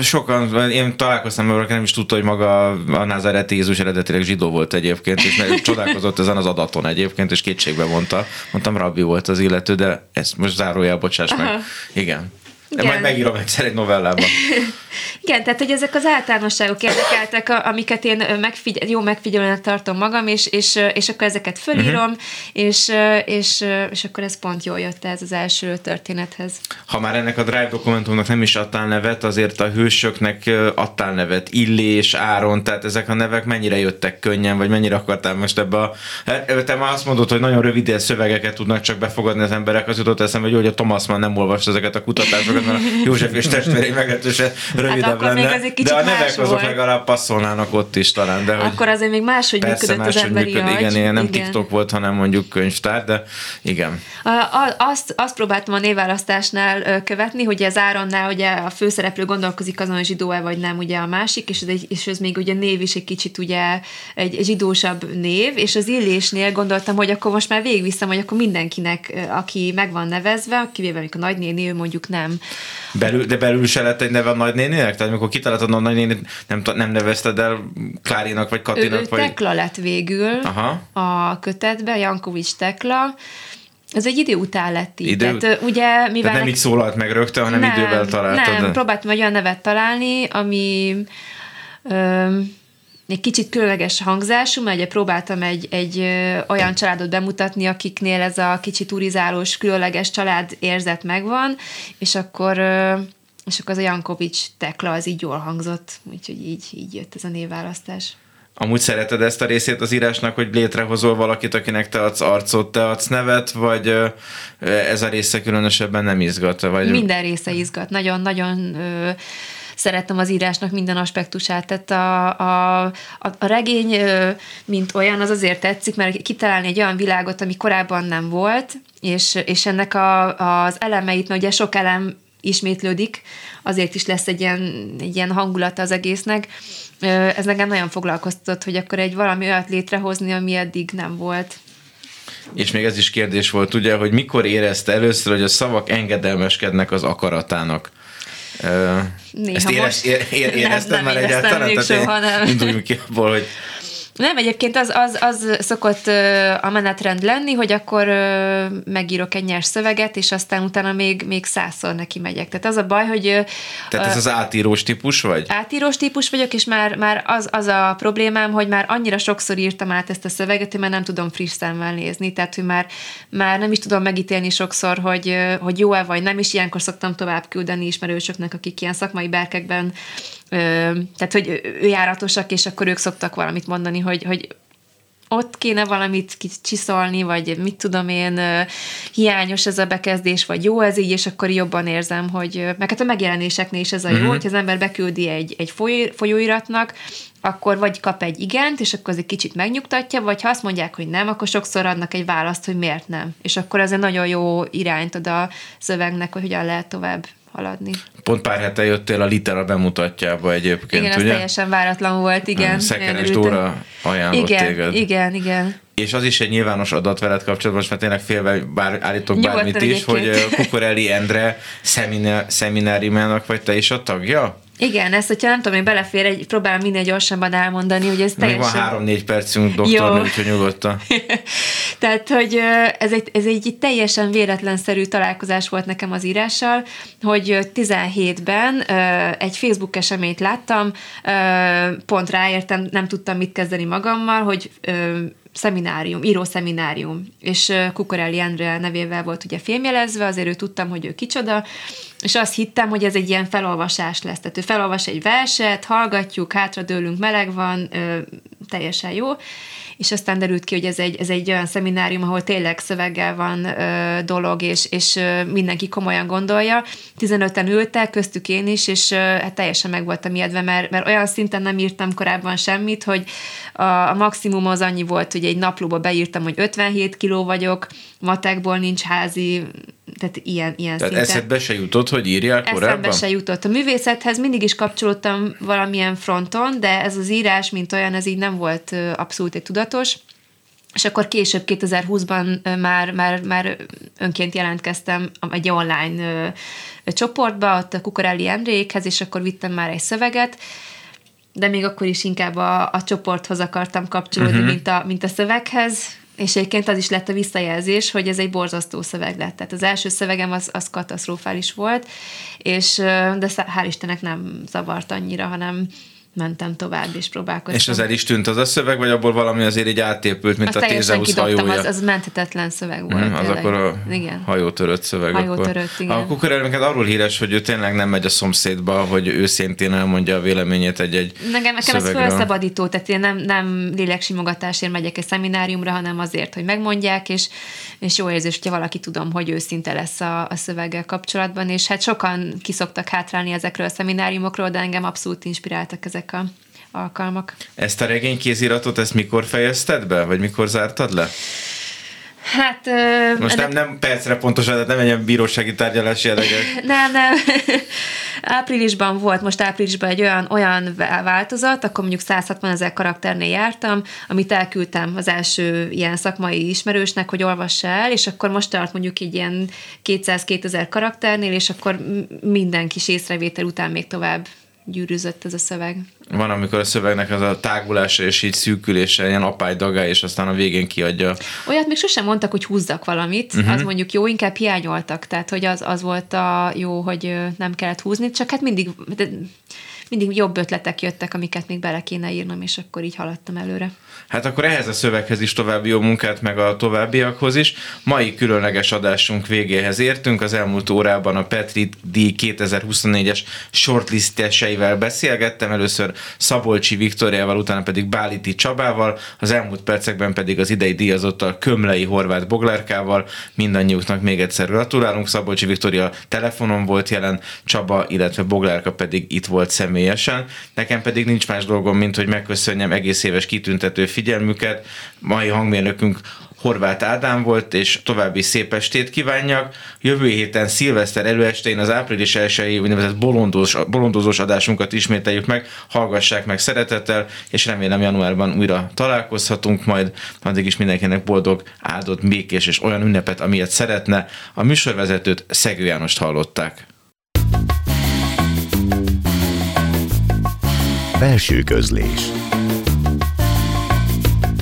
Sokan, én találkoztam, mert nem is tudta, hogy maga a názáreti Jézus eredetileg zsidó volt egyébként, és csodálkozott ezen az adaton egyébként, és kétségbe mondta. Mondtam, rabbi volt az illető, de ezt most zárójel, bocsáss meg. Aha. Igen. De Igen. majd megírom egyszer egy novellában. [laughs] Igen, tehát hogy ezek az általánosságok érdekeltek, amiket én megfigyel, jó megfigyelőnek tartom magam, és, és, és akkor ezeket fölírom, uh-huh. és, és, és akkor ez pont jól jött ez az első történethez. Ha már ennek a Drive dokumentumnak nem is adtál nevet, azért a hősöknek adtál nevet, Illés, Áron, tehát ezek a nevek mennyire jöttek könnyen, vagy mennyire akartál most ebbe a... Te már azt mondod, hogy nagyon rövid szövegeket tudnak csak befogadni az emberek, az jutott eszembe, hogy, hogy a Thomas már nem olvasta ezeket a kutatásokat, a József és testvérei meglehetősen rövidebb hát lenne. De a nevek azok legalább passzolnának ott is talán. De hogy akkor azért még máshogy persze, működött máshogy az emberi működ, agy. Igen, igen, nem igen. TikTok volt, hanem mondjuk könyvtár, de igen. A, azt, azt próbáltam a névválasztásnál követni, hogy az Áronnál ugye a főszereplő gondolkozik azon, hogy zsidó-e vagy nem, ugye a másik, és ez, egy, és ez még ugye név is egy kicsit ugye egy, zsidósabb név, és az illésnél gondoltam, hogy akkor most már végigviszem, hogy akkor mindenkinek, aki meg van nevezve, kivéve amikor a nagynéni, ő mondjuk nem. Belül, de belül se lett egy neve a nagynéninek? Tehát amikor kitaláltad a nagynénit, nem, nem nevezted el Klárinak vagy Katinak? Ő, ő vagy... Tekla lett végül Aha. a kötetbe, Jankovics Tekla. Ez egy idő után lett így. Idő... Tehát, ugye, mivel Tehát nem így szólalt meg rögtön, hanem nem, idővel találtad. Nem, próbáltam egy olyan nevet találni, ami ö, egy kicsit különleges hangzású, mert ugye próbáltam egy, egy ö, olyan családot bemutatni, akiknél ez a kicsit urizálós, különleges család érzet megvan, és akkor ö, és akkor az a Jankovics tekla az így jól hangzott, úgyhogy így, így jött ez a névválasztás. Amúgy szereted ezt a részét az írásnak, hogy létrehozol valakit, akinek te adsz arcot, te adsz nevet, vagy ez a része különösebben nem izgat? Vagy... Minden része izgat. Nagyon-nagyon szerettem az írásnak minden aspektusát. Tehát a, a, a, a regény, mint olyan, az azért tetszik, mert kitalálni egy olyan világot, ami korábban nem volt, és, és ennek a, az elemeit, mert ugye sok elem ismétlődik, azért is lesz egy ilyen, egy ilyen hangulata az egésznek. Ez nekem nagyon foglalkoztatott, hogy akkor egy valami olyat létrehozni, ami eddig nem volt. És még ez is kérdés volt, ugye, hogy mikor érezte először, hogy a szavak engedelmeskednek az akaratának? Néha Ezt érez, ér, ér, éreztem nem, már egyáltalán? Még soha nem. Induljunk ki abból, hogy nem, egyébként az, az, az szokott a menetrend lenni, hogy akkor megírok egy nyers szöveget, és aztán utána még, még százszor neki megyek. Tehát az a baj, hogy... Tehát ez az átírós típus vagy? Átírós típus vagyok, és már, már az, az a problémám, hogy már annyira sokszor írtam át ezt a szöveget, hogy már nem tudom friss szemmel nézni, tehát hogy már, már nem is tudom megítélni sokszor, hogy, hogy jó-e vagy nem, és ilyenkor szoktam tovább küldeni ismerősöknek, akik ilyen szakmai berkekben tehát, hogy ő járatosak, és akkor ők szoktak valamit mondani, hogy, hogy ott kéne valamit csiszolni, vagy mit tudom én, hiányos ez a bekezdés, vagy jó ez így, és akkor jobban érzem, hogy, meg hát a megjelenéseknél is ez a jó, uh-huh. hogy az ember beküldi egy, egy foly, folyóiratnak, akkor vagy kap egy igent, és akkor az egy kicsit megnyugtatja, vagy ha azt mondják, hogy nem, akkor sokszor adnak egy választ, hogy miért nem. És akkor ez egy nagyon jó irányt ad a szövegnek, hogy hogyan lehet tovább haladni. Pont pár hete jöttél a Litera bemutatjába egyébként, igen, ugye? teljesen váratlan volt, igen. Szekeres Dóra ajánlott igen, téged. Igen, igen. És az is egy nyilvános adat veled kapcsolatban, most már tényleg félve bár, állítok Nyugodtan bármit is, hogy Kukorelli Endre szemináriumának vagy te is a tagja? Igen, ezt, hogyha nem tudom, hogy belefér, egy, próbálom minél gyorsabban elmondani, hogy ez Még teljesen... van három-négy percünk, doktor, úgyhogy nyugodtan. [laughs] Tehát, hogy ez egy, ez egy teljesen véletlenszerű találkozás volt nekem az írással, hogy 17-ben egy Facebook eseményt láttam, pont ráértem, nem tudtam mit kezdeni magammal, hogy szeminárium, író szeminárium, és Kukorelli Andrea nevével volt ugye filmjelezve, azért ő tudtam, hogy ő kicsoda, és azt hittem, hogy ez egy ilyen felolvasás lesz. Tehát ő felolvas egy verset, hallgatjuk, hátradőlünk, meleg van, ö, teljesen jó, és aztán derült ki, hogy ez egy, ez egy olyan szeminárium, ahol tényleg szöveggel van ö, dolog, és, és ö, mindenki komolyan gondolja. 15-en ültek, köztük én is, és ö, hát teljesen meg voltam ijedve, mert, mert olyan szinten nem írtam korábban semmit, hogy a, a maximum az annyi volt, hogy egy naplóba beírtam, hogy 57 kiló vagyok, matekból nincs házi, tehát ilyen, ilyen tehát szinten. eszedbe se jutott, hogy írjál korábban? Eszedbe se jutott. A művészethez mindig is kapcsolódtam valamilyen fronton, de ez az írás, mint olyan, ez így nem volt abszolút egy tudatos. és akkor később 2020-ban már, már, már önként jelentkeztem egy online csoportba, ott a Kukorelli Endrékhez, és akkor vittem már egy szöveget, de még akkor is inkább a, a csoporthoz akartam kapcsolódni, uh-huh. mint, a, mint a szöveghez, és egyébként az is lett a visszajelzés, hogy ez egy borzasztó szöveg lett. Tehát az első szövegem az, az katasztrofális volt, és de hál' Istennek nem zavart annyira, hanem mentem tovább, és próbálkoztam. És az el is tűnt az a szöveg, vagy abból valami azért így átépült, mint Azt a Tézeusz hajója? Az, az menthetetlen szöveg volt. Hmm, az tényleg. akkor a igen. hajótörött szöveg. Hajótörött, igen. A kukorelmeket arról híres, hogy ő tényleg nem megy a szomszédba, hogy őszintén elmondja a véleményét egy-egy Nekem, nekem ez felszabadító, tehát én nem, nem léleksimogatásért megyek egy szemináriumra, hanem azért, hogy megmondják, és, és jó érzés, hogyha valaki tudom, hogy őszinte lesz a, a szöveggel kapcsolatban, és hát sokan kiszoktak hátrálni ezekről a szemináriumokról, de engem abszolút inspiráltak ezek ezek a alkalmak. Ezt a regénykéziratot, ezt mikor fejezted be, vagy mikor zártad le? Hát... Most nem, nem percre pontosan, tehát nem egy ilyen bírósági tárgyalás jellegek. [laughs] nem, nem. áprilisban volt, most áprilisban egy olyan, olyan változat, akkor mondjuk 160 ezer karakternél jártam, amit elküldtem az első ilyen szakmai ismerősnek, hogy olvassa el, és akkor most tart mondjuk egy ilyen 200-2000 ezer karakternél, és akkor minden kis észrevétel után még tovább gyűrűzött ez a szöveg. Van, amikor a szövegnek az a tágulása és így szűkülése, ilyen apály dagá, és aztán a végén kiadja. Olyat még sosem mondtak, hogy húzzak valamit, uh-huh. az mondjuk jó, inkább hiányoltak, tehát hogy az, az volt a jó, hogy nem kellett húzni, csak hát mindig mindig jobb ötletek jöttek, amiket még bele kéne írnom, és akkor így haladtam előre. Hát akkor ehhez a szöveghez is további jó munkát, meg a továbbiakhoz is. Mai különleges adásunk végéhez értünk. Az elmúlt órában a Petri D 2024-es shortlisteseivel beszélgettem. Először Szabolcsi Viktoriával, utána pedig Báliti Csabával, az elmúlt percekben pedig az idei díjazottal Kömlei Horváth Boglárkával. Mindannyiuknak még egyszer gratulálunk. Szabolcsi Viktoria telefonon volt jelen, Csaba, illetve Boglárka pedig itt volt személyesen. Nekem pedig nincs más dolgom, mint hogy megköszönjem egész éves kitüntető figyelmüket. Mai hangmérnökünk Horváth Ádám volt, és további szép estét kívánjak. Jövő héten szilveszter előestén az április 1 úgynevezett bolondós, bolondozós adásunkat ismételjük meg, hallgassák meg szeretettel, és remélem januárban újra találkozhatunk majd. Addig is mindenkinek boldog, áldott, békés és olyan ünnepet, amilyet szeretne. A műsorvezetőt Szegő Jánost hallották. Belső közlés